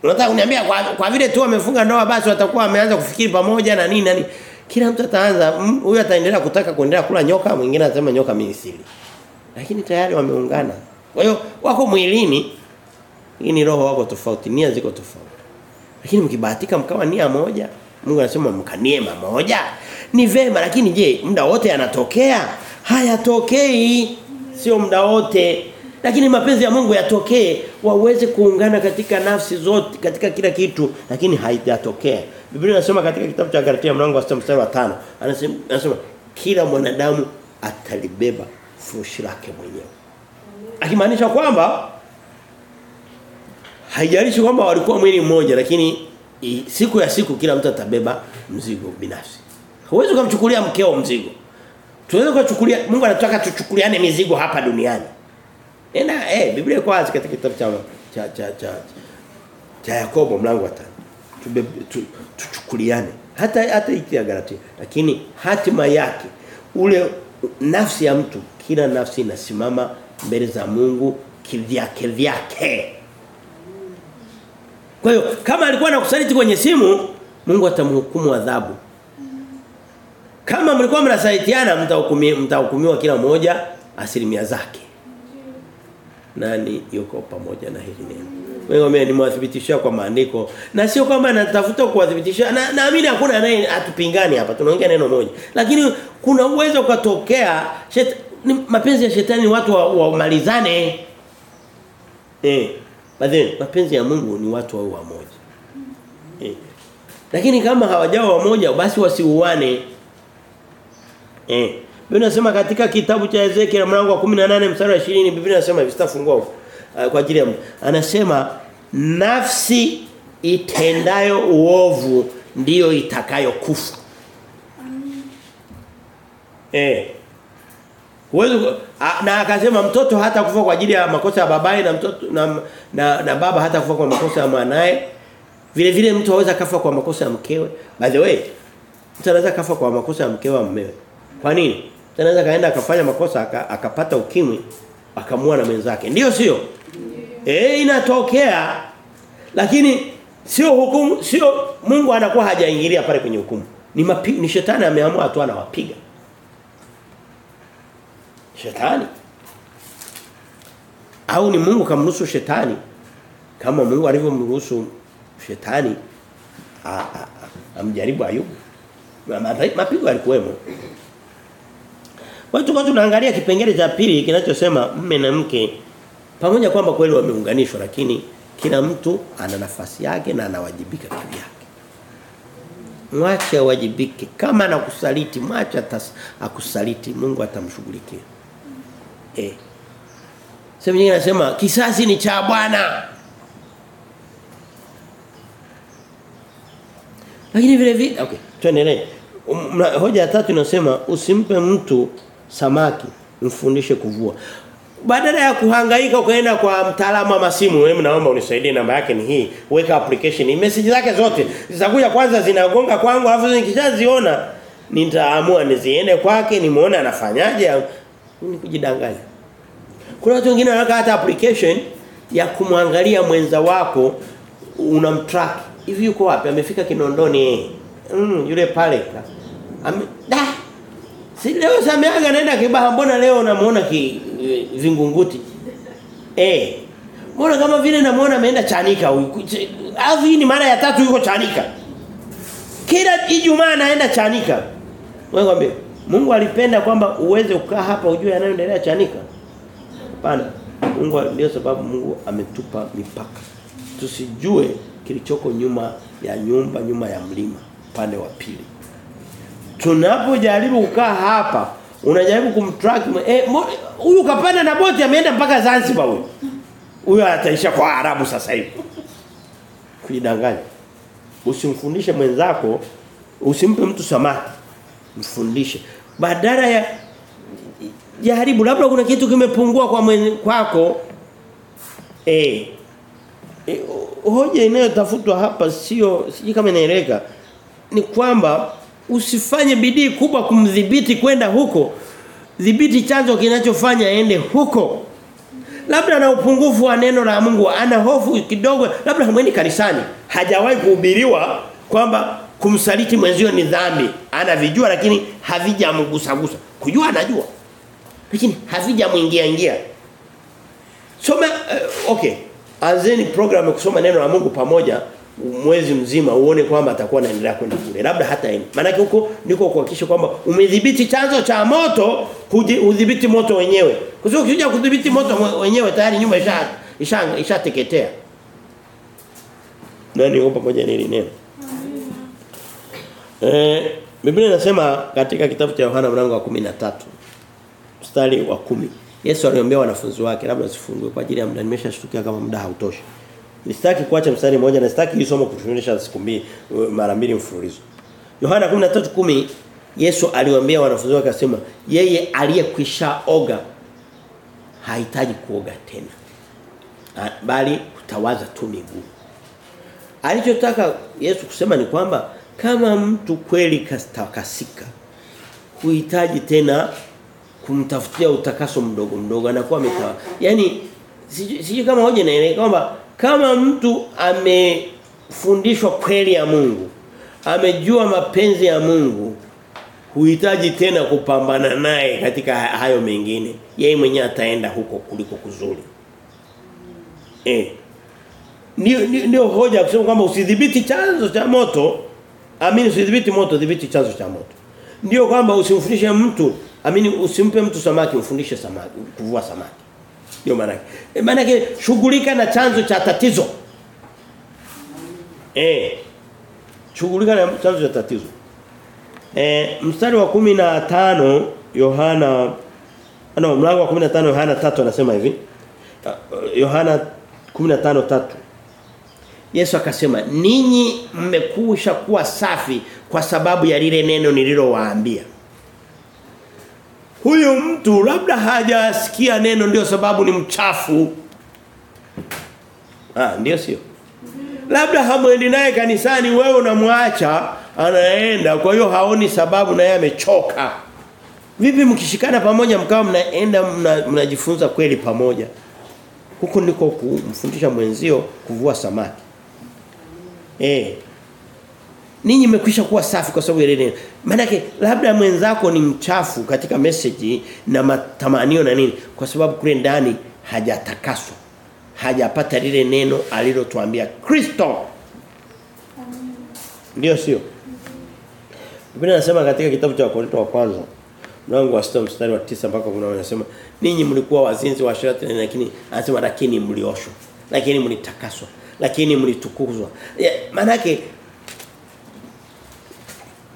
Unataka kuniambia kwa, kwa vile tu amefunga ndoa basi watakuwa wameanza kufikiri pamoja na nini nani. Kila mtu ataanza mm, huyu ataendelea kutaka kuendelea kula nyoka, mwingine atasema nyoka mimi sili. Lakini tayari wameungana. Kwa hiyo wako mwilini lakini roho wako tofauti, nia ziko tofauti. Lakini mkibahatika mkawa nia moja, Mungu anasema mkanie moja. Ni vema lakini je, muda wote yanatokea? Hayatokei. Sio muda wote. Lakini mapenzi ya Mungu yatokee waweze kuungana katika nafsi zote katika kila kitu lakini haijatokea. Biblia inasema katika kitabu cha Galatia mlango wa 6 mstari wa 5 anasema kila mwanadamu atalibeba furushi lake mwenyewe. Akimaanisha kwamba haijalishi kwamba walikuwa mwili mmoja lakini siku ya siku kila mtu atabeba mzigo binafsi. Huwezi kumchukulia mkeo mzigo. Tuweze kuchukulia Mungu anataka tuchukuliane mizigo hapa duniani. Ena eh Biblia iko wazi katika kitabu cha cha cha cha, cha Yakobo mlango wa 5. Tu, tuchukuliane. Hata hata ikia Galatia. Lakini hatima yake ule nafsi ya mtu kila nafsi inasimama mbele za Mungu kivyake vyake. Kwa hiyo kama alikuwa anakusaliti kwenye simu, Mungu atamhukumu adhabu. Kama mlikuwa mnasaitiana mtahukumiwa mtahukumiwa kila mmoja asilimia zake. Nani yuko pamoja na hili neno? Wewe mimi nimewathibitishia kwa maandiko na sio kwamba natafuta kuwathibitisha na naamini hakuna naye atupingani hapa tunaongea neno moja. Lakini kuna uwezo ukatokea mapenzi ya shetani ni watu wamalizane. Wa eh Badhi mapenzi ya Mungu ni watu wawe wamoja. Eh. Lakini kama hawajao wamoja basi wasiuane. Eh. Biblia inasema katika kitabu cha Ezekiel mlango wa 18 mstari wa 20 Biblia inasema hivi sitafungua huko uh, kwa ajili ya anasema nafsi itendayo uovu ndiyo itakayokufa. Eh. Huwezi na akasema mtoto hata kufa kwa ajili ya makosa ya babaye na mtoto na, na, na baba hata kufa kwa makosa ya mwanae. Vile vile mtu anaweza kafa kwa makosa ya mkewe. By the way, mtu anaweza kafa kwa makosa ya mkewe au mmewe. Kwa nini? Mtu anaweza kaenda akafanya makosa aka, akapata ukimwi akamua na mwenzake. Ndio sio? Eh inatokea. Lakini sio hukumu sio Mungu anakuwa hajaingilia pale kwenye hukumu. Ni mapi, ni shetani ameamua tu anawapiga. Shetani. Au ni Mungu kamruhusu shetani? Kama Mungu alivyomruhusu shetani amjaribu Ayubu. Mapigo yalikuwemo. Watu kwa tunaangalia kipengele cha pili kinachosema mme na mke pamoja kwamba kweli wameunganishwa lakini kila mtu ana nafasi yake na anawajibika kivyake mwache awajibike kama anakusaliti mwache akusaliti Mungu atamshughulikia Eh. Sema nyingine anasema kisasi ni cha Bwana. Lakini vile vile okay, tuendelee. Um, hoja ya tatu inasema usimpe mtu samaki, mfundishe kuvua. Badala ya kuhangaika ukaenda kwa mtaalamu wa masimu, wewe naomba unisaidie namba yake ni hii. Weka application. Message zake zote zitakuja kwanza zinagonga kwangu alafu nikishaziona nitaamua niziende kwake nimuone anafanyaje ni kujidanganya. Kuna watu wengine wanaweka hata application ya kumwangalia mwenza wako unamtrack. Hivi yuko wapi? Amefika Kinondoni. Mm, yule pale. Ame, da. Si leo Samiaga naenda Kibaha mbona leo namuona ki vingunguti. Eh. Mbona kama vile namuona ameenda Chanika huyu. Alafu ni mara ya tatu yuko Chanika. Kila Ijumaa anaenda Chanika. Wewe kwambie Mungu alipenda kwamba uweze kukaa hapa ujue yanayoendelea chanika. Hapana. Mungu ndio sababu Mungu ametupa mipaka. Tusijue kilichoko nyuma ya nyumba, nyuma ya mlima, upande wa pili. Tunapojaribu kukaa hapa, unajaribu kumtrack eh huyu kapanda na boti ameenda mpaka Zanzibar huyu. Huyu ataisha kwa Arabu sasa hivi. Kuidanganya. Usimfundishe mwenzako, usimpe mtu samaki. Mfundishe. Badala ya jaribu labda kuna kitu kimepungua kwa mwen, kwako eh e, hoja inayotafutwa hapa sio siji kama inaeleka ni kwamba usifanye bidii kubwa kumdhibiti kwenda huko. Dhibiti chanzo kinachofanya aende huko. Labda na upungufu wa neno la Mungu ana hofu kidogo labda hamweni kanisani. Hajawahi kuhubiriwa kwamba kumsaliti mwenzio ni dhambi. Anavijua lakini havijamgusagusa. Kujua anajua lakini havijamuingia ingia. Soma uh, okay. Anzeni program ya kusoma neno la Mungu pamoja mwezi mzima uone kwamba atakuwa anaendelea kwenda kule. Labda hata yeye maana huko niko kuhakikisha kwamba umedhibiti chanzo cha moto udhibiti moto wenyewe. Kwa sababu ukija kudhibiti moto wenyewe tayari nyumba isha isha ishateketea. Nani hapo pamoja nili neno? Eh Biblia inasema katika kitabu cha Yohana mlango wa 13 mstari wa kumi. Yesu aliombea wanafunzi wake labda sifungue kwa ajili ya muda nimeshashtukia kama muda hautoshi. Nisitaki kuacha mstari mmoja na sitaki hii somo kutufundisha siku mbili mara mbili mfululizo. Yohana 13:10 Yesu aliwaambia wanafunzi wake akasema yeye aliyekwisha oga hahitaji kuoga tena. Bali kutawaza tu miguu. Alichotaka Yesu kusema ni kwamba kama mtu kweli kastakasika huhitaji tena kumtafutia utakaso mdogo mdogo anakuwa ametawa. Yaani siji kama hoja inaeleweka kwamba kama mtu amefundishwa kweli ya Mungu, amejua mapenzi ya Mungu, huhitaji tena kupambana naye katika hayo mengine. Yeye mwenyewe ataenda huko kuliko kuzuri. Eh. Ndio ndio hoja kusema kwamba usidhibiti chanzo cha moto, amini usidhibiti moto, dhibiti chanzo cha moto. Ndio kwamba usimfundishe mtu Amini usimpe mtu samaki mfundishe samaki kuvua samaki. Ndio maana yake. E, maana yake shughulika na chanzo cha tatizo. Eh. Shughulika na chanzo cha tatizo. Eh mstari wa 15 Yohana ana mlango wa 15 Yohana 3 anasema hivi. Yohana 15:3 Yesu akasema ninyi mmekusha kuwa safi kwa sababu ya lile neno nililowaambia. Huyu mtu labda hajasikia neno ndio sababu ni mchafu. Ah, ndio sio. Labda hamwendi naye kanisani wewe unamwacha anaenda kwa hiyo haoni sababu naye amechoka. Vipi mkishikana pamoja mkawa mnaenda mnajifunza mna kweli pamoja. Huko ndiko kumfundisha mwenzio kuvua samaki. Eh. Ninyi mmekwisha kuwa safi kwa sababu ya neno. Maana labda mwenzako ni mchafu katika message na matamanio na nini kwa sababu kule ndani hajatakaswa. Hajapata lile neno alilotuambia Kristo. Ndio sio? Biblia inasema katika kitabu cha Wakorintho wa kwanza mlango wa 6 mstari wa 9 mpaka kuna wanasema ninyi mlikuwa wazinzi wa sharati lakini anasema lakini mlioshwa lakini mlitakaswa lakini mlitukuzwa. Maana yake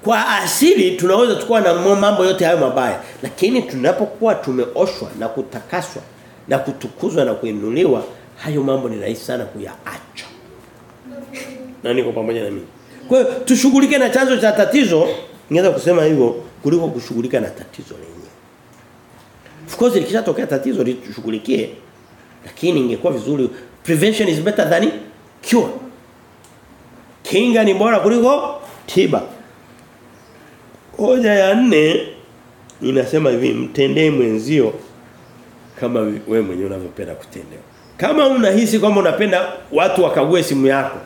kwa asili tunaweza tukua na mambo yote hayo mabaya lakini tunapokuwa tumeoshwa na kutakaswa na kutukuzwa na kuinuliwa hayo mambo ni rahisi sana kuyaacha. Na niko pamoja na mimi. Kwa hiyo tushughulike na chanzo cha tatizo ningeweza kusema hivyo kuliko kushughulika na tatizo lenyewe. Of course likishatokea tatizo litushughulikie lakini ingekuwa vizuri prevention is better than cure. Kinga ni bora kuliko tiba Hoja ya nne inasema hivi mtendee mwenzio kama wewe mwenyewe unavyopenda kutendewa. Kama unahisi kwamba unapenda watu wakague simu yako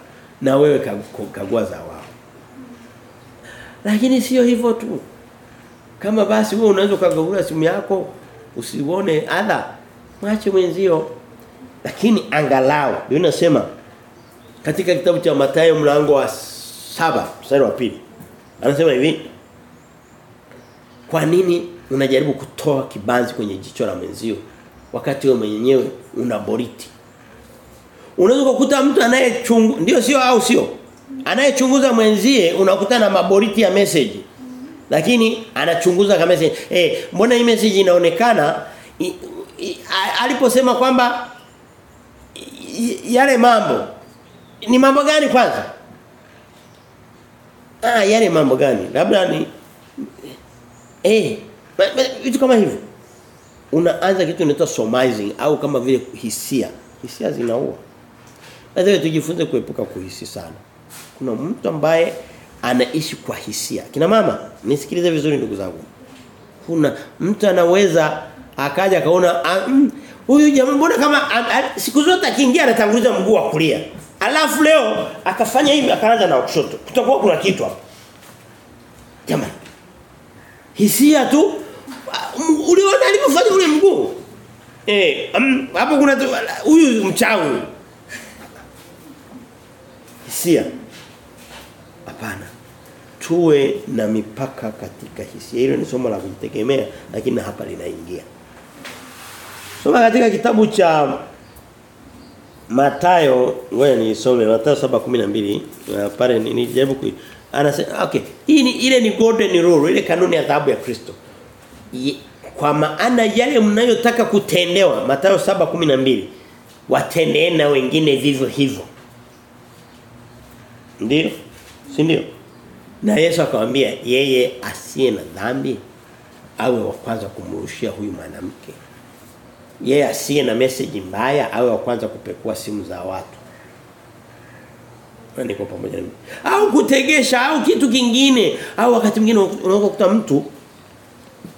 na wewe kagua za wao. Lakini sio hivyo tu. Kama basi wewe unaweza kukagua simu yako usione adha mwache mwenzio. Lakini angalau Biblia inasema katika kitabu cha Mathayo mlango wa saba mstari wa pili anasema hivi Kwa nini unajaribu kutoa kibanzi kwenye jicho la mwenzio wakati wewe mwenyewe una boriti? Unaweza kukuta mtu anayechungu ndio sio au sio? Anayechunguza mwenzie unakuta na maboriti ya message. Lakini anachunguza kama message. Eh, mbona hii message inaonekana aliposema kwamba yale mambo ni mambo gani kwanza? Ah, yale mambo gani? Labda ni eh vitu kama hivyo. Unaanza kitu inaitwa somizing au kama vile hisia. Hisia zinaua. Lazima tujifunze kuepuka kuhisi sana. Kuna mtu ambaye anaishi kwa hisia. Kina mama, nisikilize vizuri ndugu zangu. Kuna mtu anaweza akaja akaona huyu mm, huyu jamaa mbona kama a, a, siku zote akiingia anatanguliza mguu wa kulia. Alafu leo akafanya hivi akaanza na kushoto. Kutakuwa kuna kitu hapo. Jamani. Hisia tu uliona alivyofanya ule mguu? Eh, hapo kuna huyu mchawi. Hisia. Hapana. Tuwe na mipaka katika hisia. Hilo ni somo la kujitegemea lakini hapa linaingia. Soma katika kitabu cha Matayo, ngoja nisome Matayo 7:12 uh, pale ni- nilijaribu anasema okay, hii ni ile ni golden rule, ile kanuni ya dhahabu ya Kristo. Kwa maana yale mnayotaka kutendewa Mathayo 7:12 watendee na wengine vivyo hivyo. Ndio? Si ndio? Na Yesu akamwambia yeye asiye na dhambi awe wa kwanza kumrushia huyu mwanamke. Yeye asiye na message mbaya awe wa kwanza kupekua simu za watu. Na kwa pamoja na. Au kutegesha au kitu kingine au wakati mwingine unaweza kukuta mtu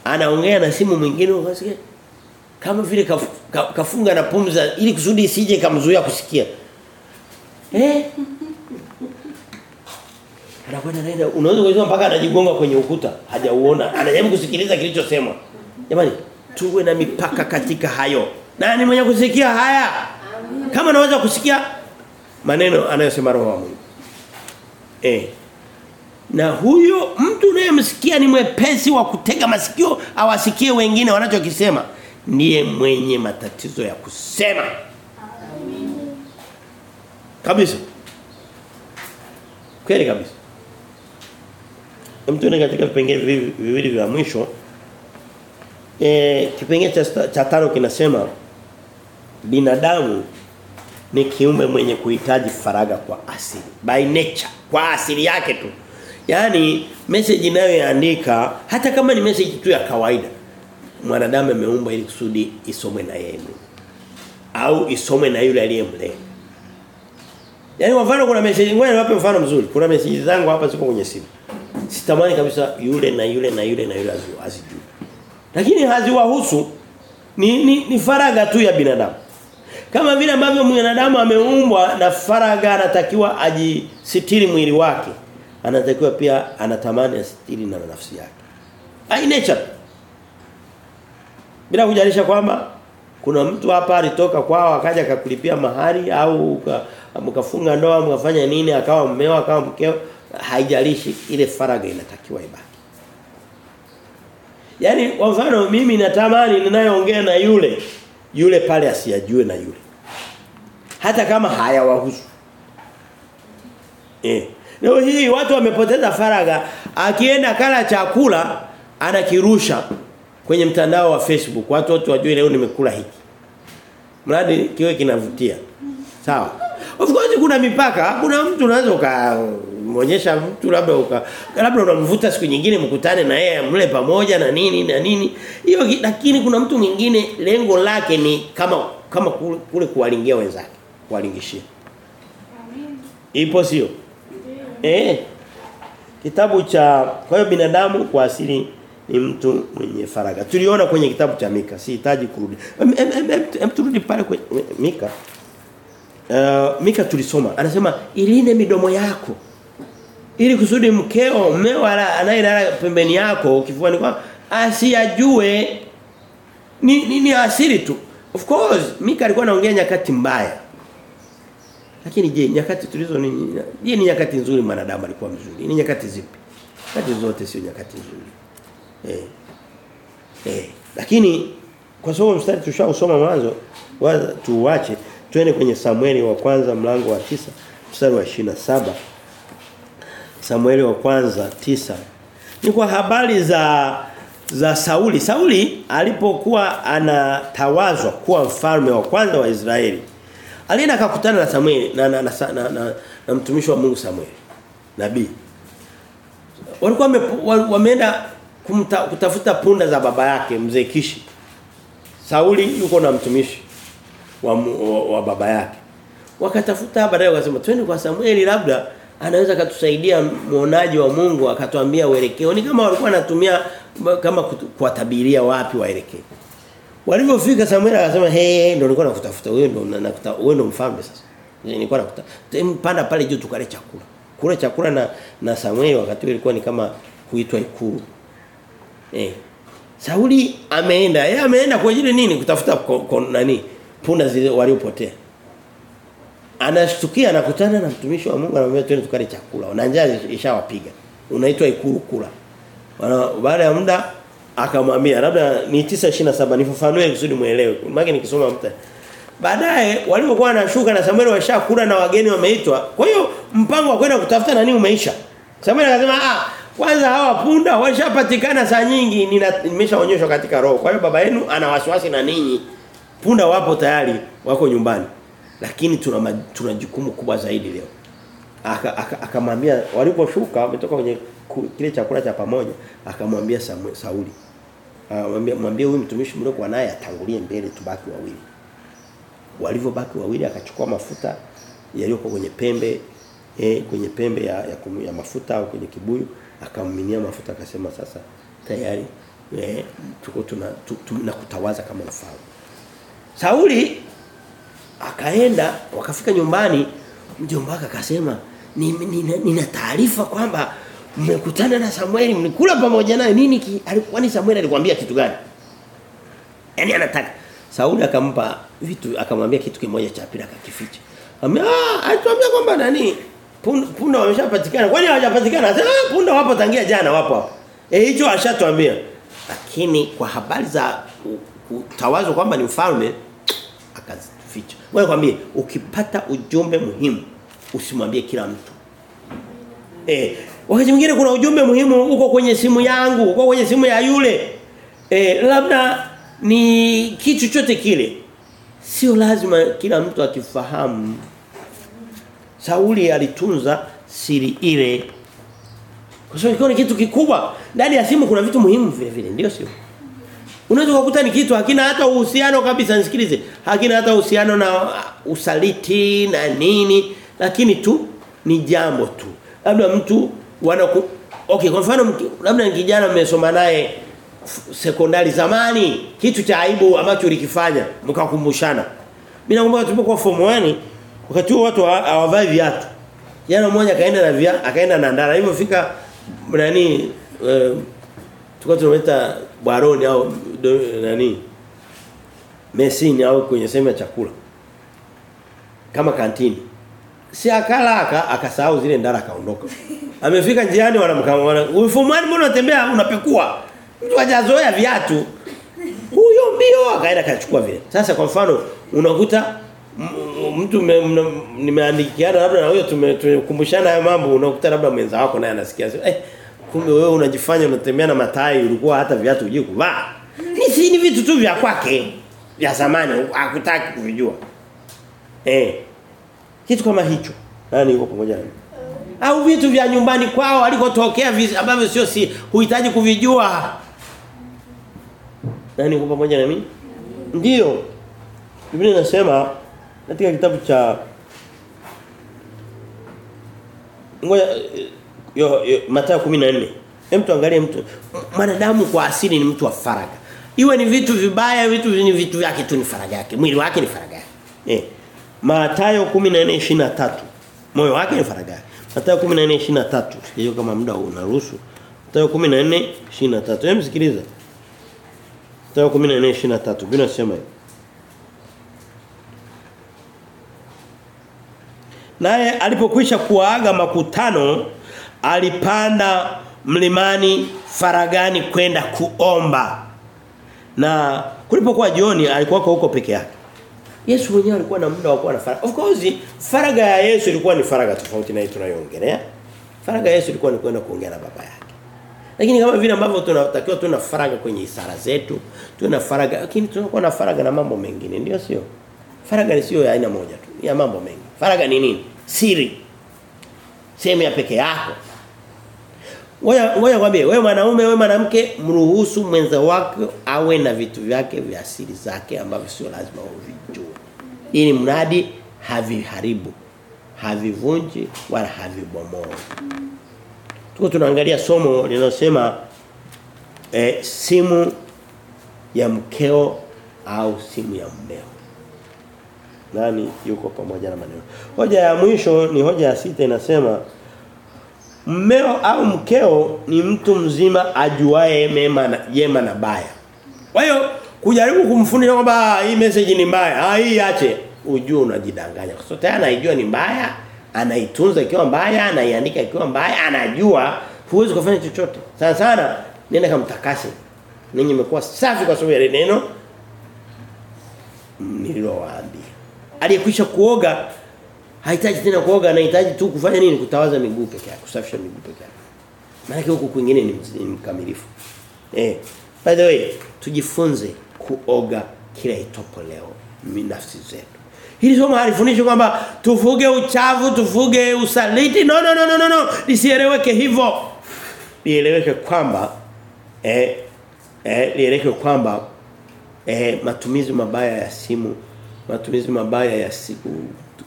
anaongea na simu mwingine ukasikia kama vile kaf, ka, kafunga na pumza ili kusudi isije kamzuia kusikia. Eh? Anakwenda naenda unaweza kusema mpaka anajigonga kwenye ukuta hajauona anajaribu kusikiliza kilichosemwa. Jamani tuwe na mipaka katika hayo. Nani mwenye kusikia haya? Kama unaweza kusikia maneno anayosema roho wa Mungu. Eh. Na huyo mtu unayemsikia ni mwepesi wa kutega masikio awasikie wengine wanachokisema ndiye mwenye matatizo ya kusema. Kabisa. Kweli kabisa. Mtu katika vipengele viwili viwili vya mwisho eh kipengele cha, cha tano kinasema binadamu ni kiumbe mwenye kuhitaji faraga kwa asili by nature kwa asili yake tu Yaani message inayoandika hata kama ni message tu ya kawaida mwanadamu ameumba ili kusudi isomwe na yeye au isomwe na yule aliyemlea. Kwa mfano kuna message ngoja niwape mfano mzuri. Kuna message zangu hapa ziko kwenye simu. Sitamani kabisa yule na yule na yule na yule azijue. Lakini haziwahusu ni, ni ni faraga tu ya binadamu. Kama vile ambavyo mwanadamu ameumbwa na faraga anatakiwa ajisitiri mwili wake anatakiwa pia anatamani asitiri na nafsi yake. Ai nature. Bila kujalisha kwamba kuna mtu hapa alitoka kwao akaja akakulipia mahari au mkafunga ndoa mkafanya nini akawa mmeo akawa mkeo haijalishi ile faraga inatakiwa ibaki. Yaani kwa mfano mimi natamani ninayoongea na yule yule pale asiyajue na yule. Hata kama hayawahusu. Eh. Leo hii watu wamepoteza faraga akienda kala chakula anakirusha kwenye mtandao wa Facebook watu wote wajue leo nimekula hiki. Mradi kiwe kinavutia. Sawa. Of course kuna mipaka, kuna mtu unaweza ukaonyesha mtu labda uka labda unamvuta siku nyingine mkutane na yeye mle pamoja na nini na nini. Hiyo lakini kuna mtu mwingine lengo lake ni kama kama kule kuwalingia wenzake, kuwalingishia. Amen. Ipo sio? Eh. Kitabu cha kwa hiyo binadamu kwa asili ni mtu mwenye faraga. Tuliona kwenye kitabu cha Mika, sihitaji kurudi. Em turudi pale kwenye Mika. Uh, Mika tulisoma anasema iline midomo yako ili kusudi mkeo mmeo anayelala pembeni yako kifuani kwa asiyajue ni, ni, ni asili tu of course Mika alikuwa anaongea nyakati mbaya lakini je nyakati tulizo ni je ni nyakati nzuri mwanadamu alikuwa mzuri? Ni nyakati zipi? Nyakati zote sio nyakati nzuri. Eh. Eh, lakini kwa sababu mstari tushausoma mwanzo tuuache twende kwenye Samueli wa kwanza mlango wa tisa mstari wa 27 Samueli wa kwanza tisa. Ni kwa habari za za Sauli. Sauli alipokuwa anatawazwa kuwa mfalme wa kwanza wa Israeli alienda akakutana na Samuel na na, na, na, na, na na mtumishi wa Mungu Samuel. nabii. Walikuwa wameenda kumta, kutafuta punda za baba yake mzee Kishi. Sauli yuko na mtumishi wa, wa, wa baba yake. Wakatafuta baadaye wakasema twende kwa Samueli labda anaweza katusaidia muonaji wa Mungu akatuambia uelekeo. Ni kama walikuwa wanatumia kama kuwatabiria wapi waelekee walipofika Samuel akasema hey ndio nilikuwa nakutafuta. Wewe ndo nakuta wewe ndio mfalme sasa. Nilikuwa nakuta. Panda pale juu tukale chakula. Kula chakula na na Samuel wakati ilikuwa ni kama kuitwa ikulu. Eh. Sauli ameenda yeye ameenda kwa ajili nini? Kutafuta nani? Punda zile waliopotea. Anashtukia anakutana na mtumishi wa Mungu anamwambia twende tukale chakula. Na njaa ishawapiga. Unaitwa ikulu kula. Baada ya muda akamwambia labda ni 927 nifafanue kusudi muelewe maana nikisoma mta. Baadaye walipokuwa wanashuka na Samuel washakula na wageni wameitwa kwa hiyo mpango wa kwenda kutafuta nani umeisha. Samuel akasema ah kwanza hawa punda washapatikana saa nyingi nimeshaonyeshwa katika roho. Kwa hiyo baba yenu ana wasiwasi na ninyi. Punda wapo tayari wako nyumbani. Lakini tuna tuna jukumu kubwa zaidi leo. Akamwambia aka, aka waliposhuka wametoka kwenye kile chakula cha pamoja akamwambia Sauli amwambia mwambie huyu mtumishi mliokuwa naye atangulie mbele tubaki wawili. Walivyobaki wawili akachukua mafuta yaliyokuwa kwenye pembe eh, kwenye pembe ya, ya, kumu, ya mafuta au kwenye kibuyu akamminia mafuta akasema sasa tayari eh, tuko tuna tu, tu, na kutawaza kama mfalme. Sauli akaenda wakafika nyumbani mjomba akasema nina, nina, nina taarifa kwamba mmekutana na Samueli mlikula pamoja naye. Nini ki, alikuwa ni Samueli alikwambia kitu gani? Yani anataka. Sauli akampa vitu akamwambia kitu kimoja cha pili akakificha. Amia ah alituambia kwamba nani punda, punda wameshapatikana. Kwani hawajapatikana? Ah punda wapo tangia jana wapo hapo. Eh hicho ashatuambia. Lakini kwa habari za kutawazwa kwamba ni mfalme akazificha. Wewe kwambie ukipata ujumbe muhimu usimwambie kila mtu. Eh wakati mwingine kuna ujumbe muhimu uko kwenye simu yangu uko kwenye simu ya yule. Eh labda ni kitu chote kile. Sio lazima kila mtu akifahamu. Sauli alitunza siri ile. Kwa sababu ni kitu kikubwa. Ndani ya simu kuna vitu muhimu vile vile ndio sio? Unaweza kukuta ni kitu hakina hata uhusiano kabisa nisikilize. Hakina hata uhusiano na usaliti na nini lakini tu ni jambo tu. Labda mtu wana okay kwa mfano labda kijana mmesoma naye sekondari zamani kitu cha aibu ambacho ulikifanya mkakumbushana. Mimi nakumbuka tulipokuwa form 1 wakati watu hawavai viatu. Jana mmoja kaenda na via akaenda na ndara. Ilipofika nani tukao tulikuwa tunaita baroni au nani mesini au kwenye sehemu ya chakula kama kantini si akala aka akasahau zile ndara akaondoka. Amefika njiani wanamkama ufumani mbona unatembea unapekua? Mtu hajazoea viatu. Huyo mbio akaenda kachukua vile. Sasa kwa mfano unakuta mtu nimeandikiana labda na huyo tumekumbushana haya mambo unakuta labda mwenza wako naye anasikia eh kumbe wewe unajifanya unatembea na matai ulikuwa hata viatu hujui kuvaa. Ni si ni vitu tu vya kwake vya zamani hakutaki kuvijua. Eh kitu kama hicho. Nani yuko pamoja nami au vitu vya nyumbani kwao alikotokea ambavyo sio si huhitaji kuvijua. Nani yuko pamoja na mimi? Ndio. Biblia inasema katika kitabu cha ngoja yo, yo Mathayo 14 hem tuangalie mtu. Mwanadamu kwa asili ni mtu wa faraga. Iwe ni vitu vibaya vitu ni vitu vyake tu ni faraga yake. Mwili wake ni faraga yake. Eh Mathayo 14:23 moyo wake ni faraga Matayo Mathayo 14:23 Hiyo kama muda unaruhusu. Mathayo 14:23 hem sikiliza. Mathayo 14:23 Biblia inasema hivi. Naye alipokwisha kuaga makutano alipanda mlimani faragani kwenda kuomba. Na kulipokuwa jioni alikuwa huko peke yake. Yesu mwenyewe alikuwa na muda wa kuwa na faraga. Of course, faraga ya Yesu ilikuwa ni faraga tofauti na hii tunayoongelea. Faraga ya Yesu ilikuwa ni kwenda kuongea na baba yake. Lakini kama vile ambavyo tunatakiwa tuna faraga kwenye isara zetu, tuwe na faragha, lakini tunakuwa na faraga na mambo mengine, ndio sio? Faraga ni sio ya aina moja tu, ya mambo mengi. Faraga ni nini? Siri. Sehemu ya peke yako. Ngoja wewe kwambie, wewe mwanaume, wewe mwanamke, mruhusu mwenza wako awe na vitu vyake vya asili zake ambavyo sio lazima uvijue. Ili mradi haviharibu, havivunji wala havibomoi. Tuko tunaangalia somo linalosema eh, simu ya mkeo au simu ya mmeo. Nani yuko pamoja na maneno? Hoja ya mwisho ni hoja ya sita inasema mmeo au mkeo ni mtu mzima ajuae mema na jema na baya. Kwa hiyo kujaribu kumfundisha kwamba hii message ni mbaya, ah hii ache, ujue unajidanganya. Kwa sababu tayari anaijua ni mbaya, anaitunza ikiwa mbaya, anaiandika ikiwa mbaya, anajua huwezi kufanya chochote. Sana sana nenda kamtakase. Ninyi mmekuwa safi kwa sababu ya neno nililowaambia. Aliyekwisha kuoga hahitaji tena kuoga, anahitaji tu kufanya nini? Kutawaza miguu peke yake, kusafisha miguu peke yake. Maana huko kwingine ni, mkamilifu. Eh, by the way, tujifunze kuoga kila itopo leo nafsi zetu. Hili somo halifundishi kwamba tufuge uchavu tufuge usaliti. No no no no no no. Lisieleweke hivyo. Lieleweke kwamba eh eh lieleweke kwamba eh matumizi mabaya ya simu, matumizi mabaya ya siku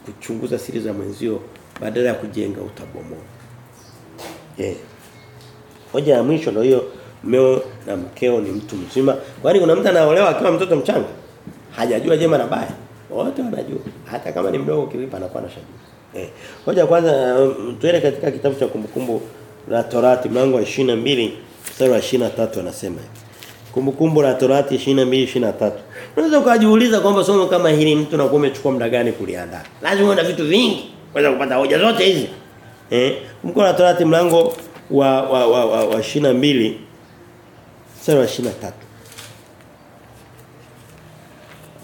kuchunguza siri za mwenzio badala ya kujenga utabomoa. Eh. Hoja ya mwisho ndio hiyo mmeo na mkeo ni mtu mzima. Kwani kuna mtu anaolewa akiwa mtoto mchanga? Hajajua jema na baya. Wote wanajua. Hata kama ni mdogo kiwipa anakuwa anashajua. Eh. Hoja kwanza um, tuende katika kitabu cha kumbukumbu la Torati mlango wa 22 mstari wa 23 anasema hivi. Kumbukumbu la Torati 22 23. Unaweza ukajiuliza kwamba somo kama hili mtu nakuwa umechukua muda gani kuliandaa. Lazima una vitu vingi kuweza kupata hoja zote hizi. Eh? Kumbukumbu la Torati mlango wa wa wa, wa, wa 22 sura ya 23.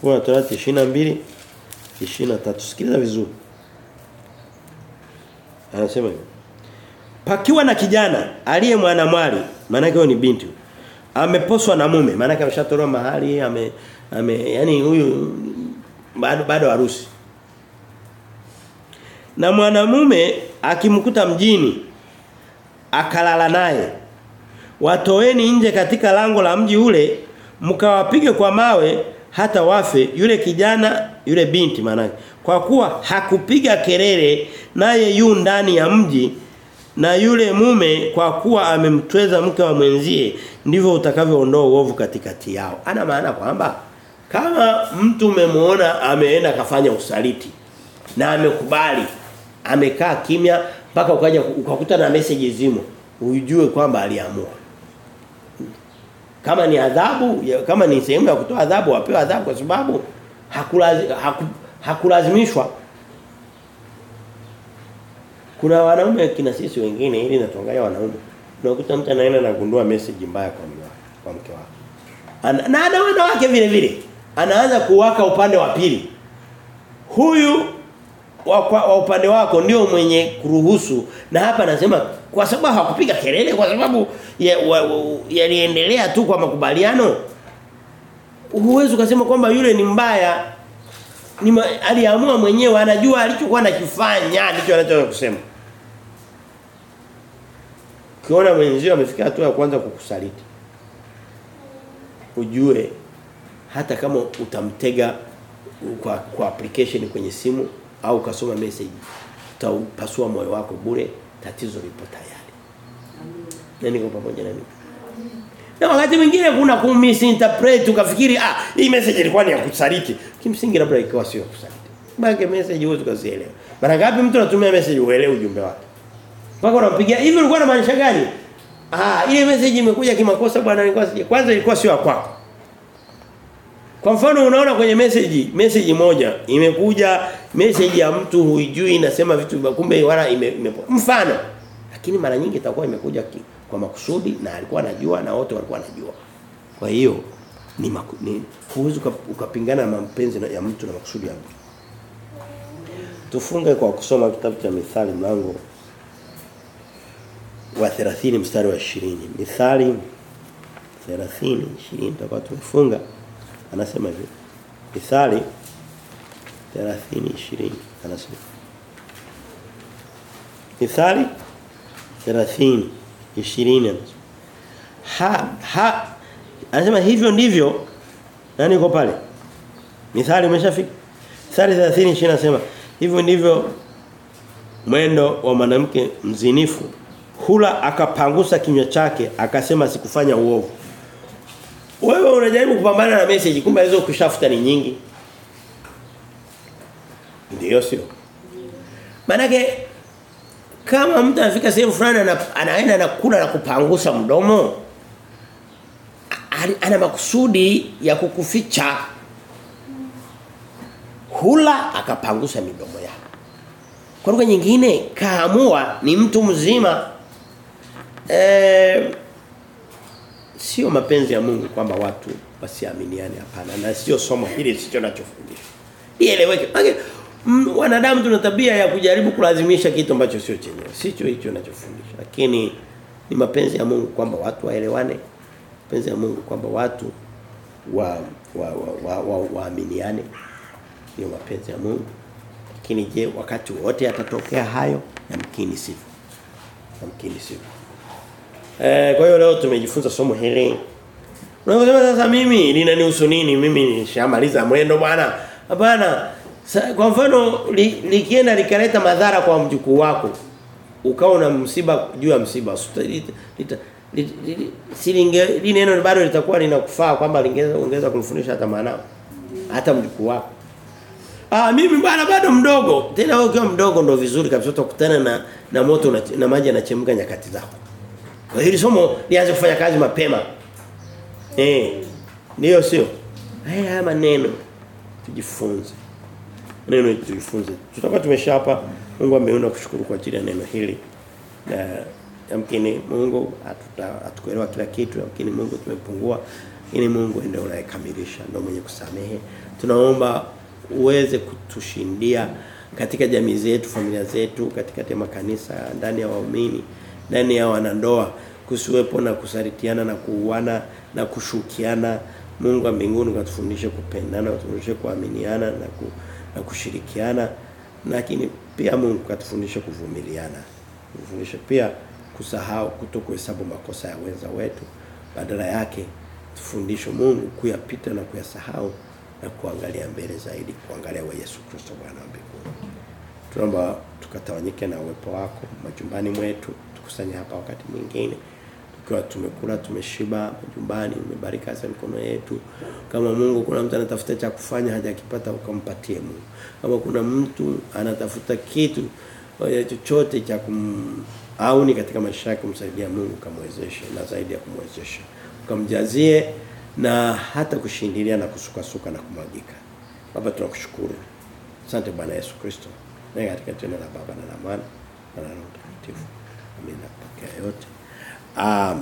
Kwa Torati 22 23. Sikiliza vizuri. Anasema hivi. Pakiwa na kijana aliye mwanamwali, maana yake ni binti. Ameposwa na mume, maana yake ameshatolewa mahali, ame ame yani huyu bado bado harusi. Na mwanamume akimkuta mjini akalala naye. Watoeni nje katika lango la mji ule, mkawapige kwa mawe hata wafe yule kijana yule binti maana kwa kuwa hakupiga kelele naye yu ndani ya mji na yule mume kwa kuwa amemtweza mke wa mwenzie ndivyo utakavyoondoa uovu katikati yao. Ana maana kwamba kama mtu umemuona ameenda kafanya usaliti na amekubali amekaa kimya mpaka ukaja ukakuta na message zimo ujue kwamba aliamua. Kama ni adhabu kama ni sehemu ya kutoa adhabu apewa adhabu kwa sababu hakulazimishwa haku, hakulazimishwa kuna wanaume kina sisi wengine ili natuangalia wanaume. Unakuta mtu anaenda na gundua message mbaya kwa mke wake kwa mke wake na ana wanawake vile vile. Anaanza kuwaka upande wa pili. Huyu wa, wa upande wako ndio mwenye kuruhusu. Na hapa anasema kwa sababu hakupiga kelele kwa sababu yaliendelea ya tu kwa makubaliano. Huwezi ukasema kwamba yule ni mbaya. Ni aliamua mwenyewe anajua alichokuwa anakifanya ndicho anachotaka kusema Ukiona mwenzio amefika hatua ya kwanza kukusaliti ujue hata kama utamtega kwa kwa application kwenye simu au ukasoma message utapasua moyo wako bure tatizo lipo tayari. Na niko pamoja na mimi. Na wakati mwingine kuna kumisinterpret ukafikiri ah hii message ilikuwa ni ya kusaliti. Kimsingi labda ikawa sio kusaliti. Baki message huwezi tukazielewa. Mara ngapi mtu anatumia message uelewe ujumbe wake. Mpaka unampigia hivi ulikuwa na maanisha gani? Ah ile message imekuja kimakosa bwana ilikuwa kwanza ilikuwa sio kwako. Kwa mfano unaona kwenye message message moja imekuja message ya mtu huijui inasema vitu kumbe wala ime, ime mfano lakini mara nyingi itakuwa imekuja ki, kwa makusudi na alikuwa anajua na wote walikuwa wanajua. Kwa hiyo ni, maku, ni huwezi ukapingana na mapenzi ya mtu na makusudi ya mtu. Tufunge kwa kusoma kitabu cha Mithali mlango wa 30 mstari wa 20. Mithali 30 20 tutakuwa tumefunga. Anasema hivi. Mithali 30 20 anasema. Mithali 30 20. Ha ha anasema hivyo ndivyo nani yuko pale? Mithali umeshafika? Mithali 30 20 anasema hivyo ndivyo mwendo wa mwanamke mzinifu hula akapangusa kinywa chake akasema sikufanya uovu. Wewe unajaribu kupambana na message kumbe hizo ukishafuta ni nyingi. ndiyo sio? Manake kama mtu anafika sehemu fulani anaenda na kula na kupangusa mdomo ana makusudi ya kukuficha hula akapangusa midomo yake. Kwa lugha nyingine kaamua ni mtu mzima eh sio mapenzi ya Mungu kwamba watu wasiaminiane hapana na sio somo hili sio ninachofundisha. Ieleweke. wanadamu tuna tabia ya kujaribu kulazimisha kitu ambacho sio chenyewe. Sicho hicho ninachofundisha. Lakini ni mapenzi ya Mungu kwamba watu waelewane. Mapenzi ya Mungu kwamba watu wa wa wa, wa, wa waaminiane. Ni mapenzi ya Mungu. Lakini je, wakati wote yatatokea hayo? Yamkini sivyo. Yamkini sivyo. Eh, kwa hiyo leo tumejifunza somo hili. Unasema sasa mimi linanihusu nini? Mimi nishamaliza mwendo bwana. Hapana. Kwa mfano likienda li likaleta madhara kwa mjukuu wako. Ukawa na msiba juu ya msiba. Silinge li neno bado litakuwa linakufaa kwamba lingeweza ongeza kumfundisha hata maana hata mjukuu wako. Ah mimi bwana bado mdogo. Tena wewe ukiwa mdogo ndo vizuri kabisa utakutana na na moto na, na maji yanachemka nyakati zako. Kwa hili somo lianze kufanya kazi mapema. Eh. Ndio sio? Haya haya maneno tujifunze. Neno tujifunze. Tutakuwa hapa, Mungu ameona kushukuru kwa ajili ya neno hili. Na yamkini Mungu hatukuelewa kila kitu, yamkini Mungu tumepungua. Ili Mungu ende unayekamilisha, ndio mwenye kusamehe. Tunaomba uweze kutushindia katika jamii zetu, familia zetu, katika makanisa, ndani ya waumini ndani ya wanandoa kusiwepo na kusalitiana na kuuana na kushukiana. Mungu wa mbinguni katufundishe kupendana katufundishe kuaminiana na, ku, na kushirikiana. Lakini pia Mungu katufundishe kuvumiliana. Kufundishe pia kusahau kutokuhesabu makosa ya wenza wetu. Badala yake tufundishe Mungu kuyapita na kuyasahau na kuangalia mbele zaidi kuangalia wa Yesu Kristo Bwana wa mbinguni. Tunaomba tukatawanyike na uwepo wako majumbani mwetu tukusanye hapa wakati mwingine. Tukiwa tumekula tumeshiba majumbani umebariki hasa mikono yetu. Kama Mungu kuna mtu anatafuta cha kufanya hajakipata ukampatie Mungu. Kama kuna mtu anatafuta kitu chochote cha kumauni katika maisha yake kumsaidia Mungu kamwezeshe na zaidi ya kumwezesha. Ukamjazie na hata kushindilia na kusukasuka na kumwagika. Baba tunakushukuru. Asante Bwana Yesu Kristo. Na katika jina la Baba na la Mwana na la Roho Mtakatifu amina. Pokea yote. Amen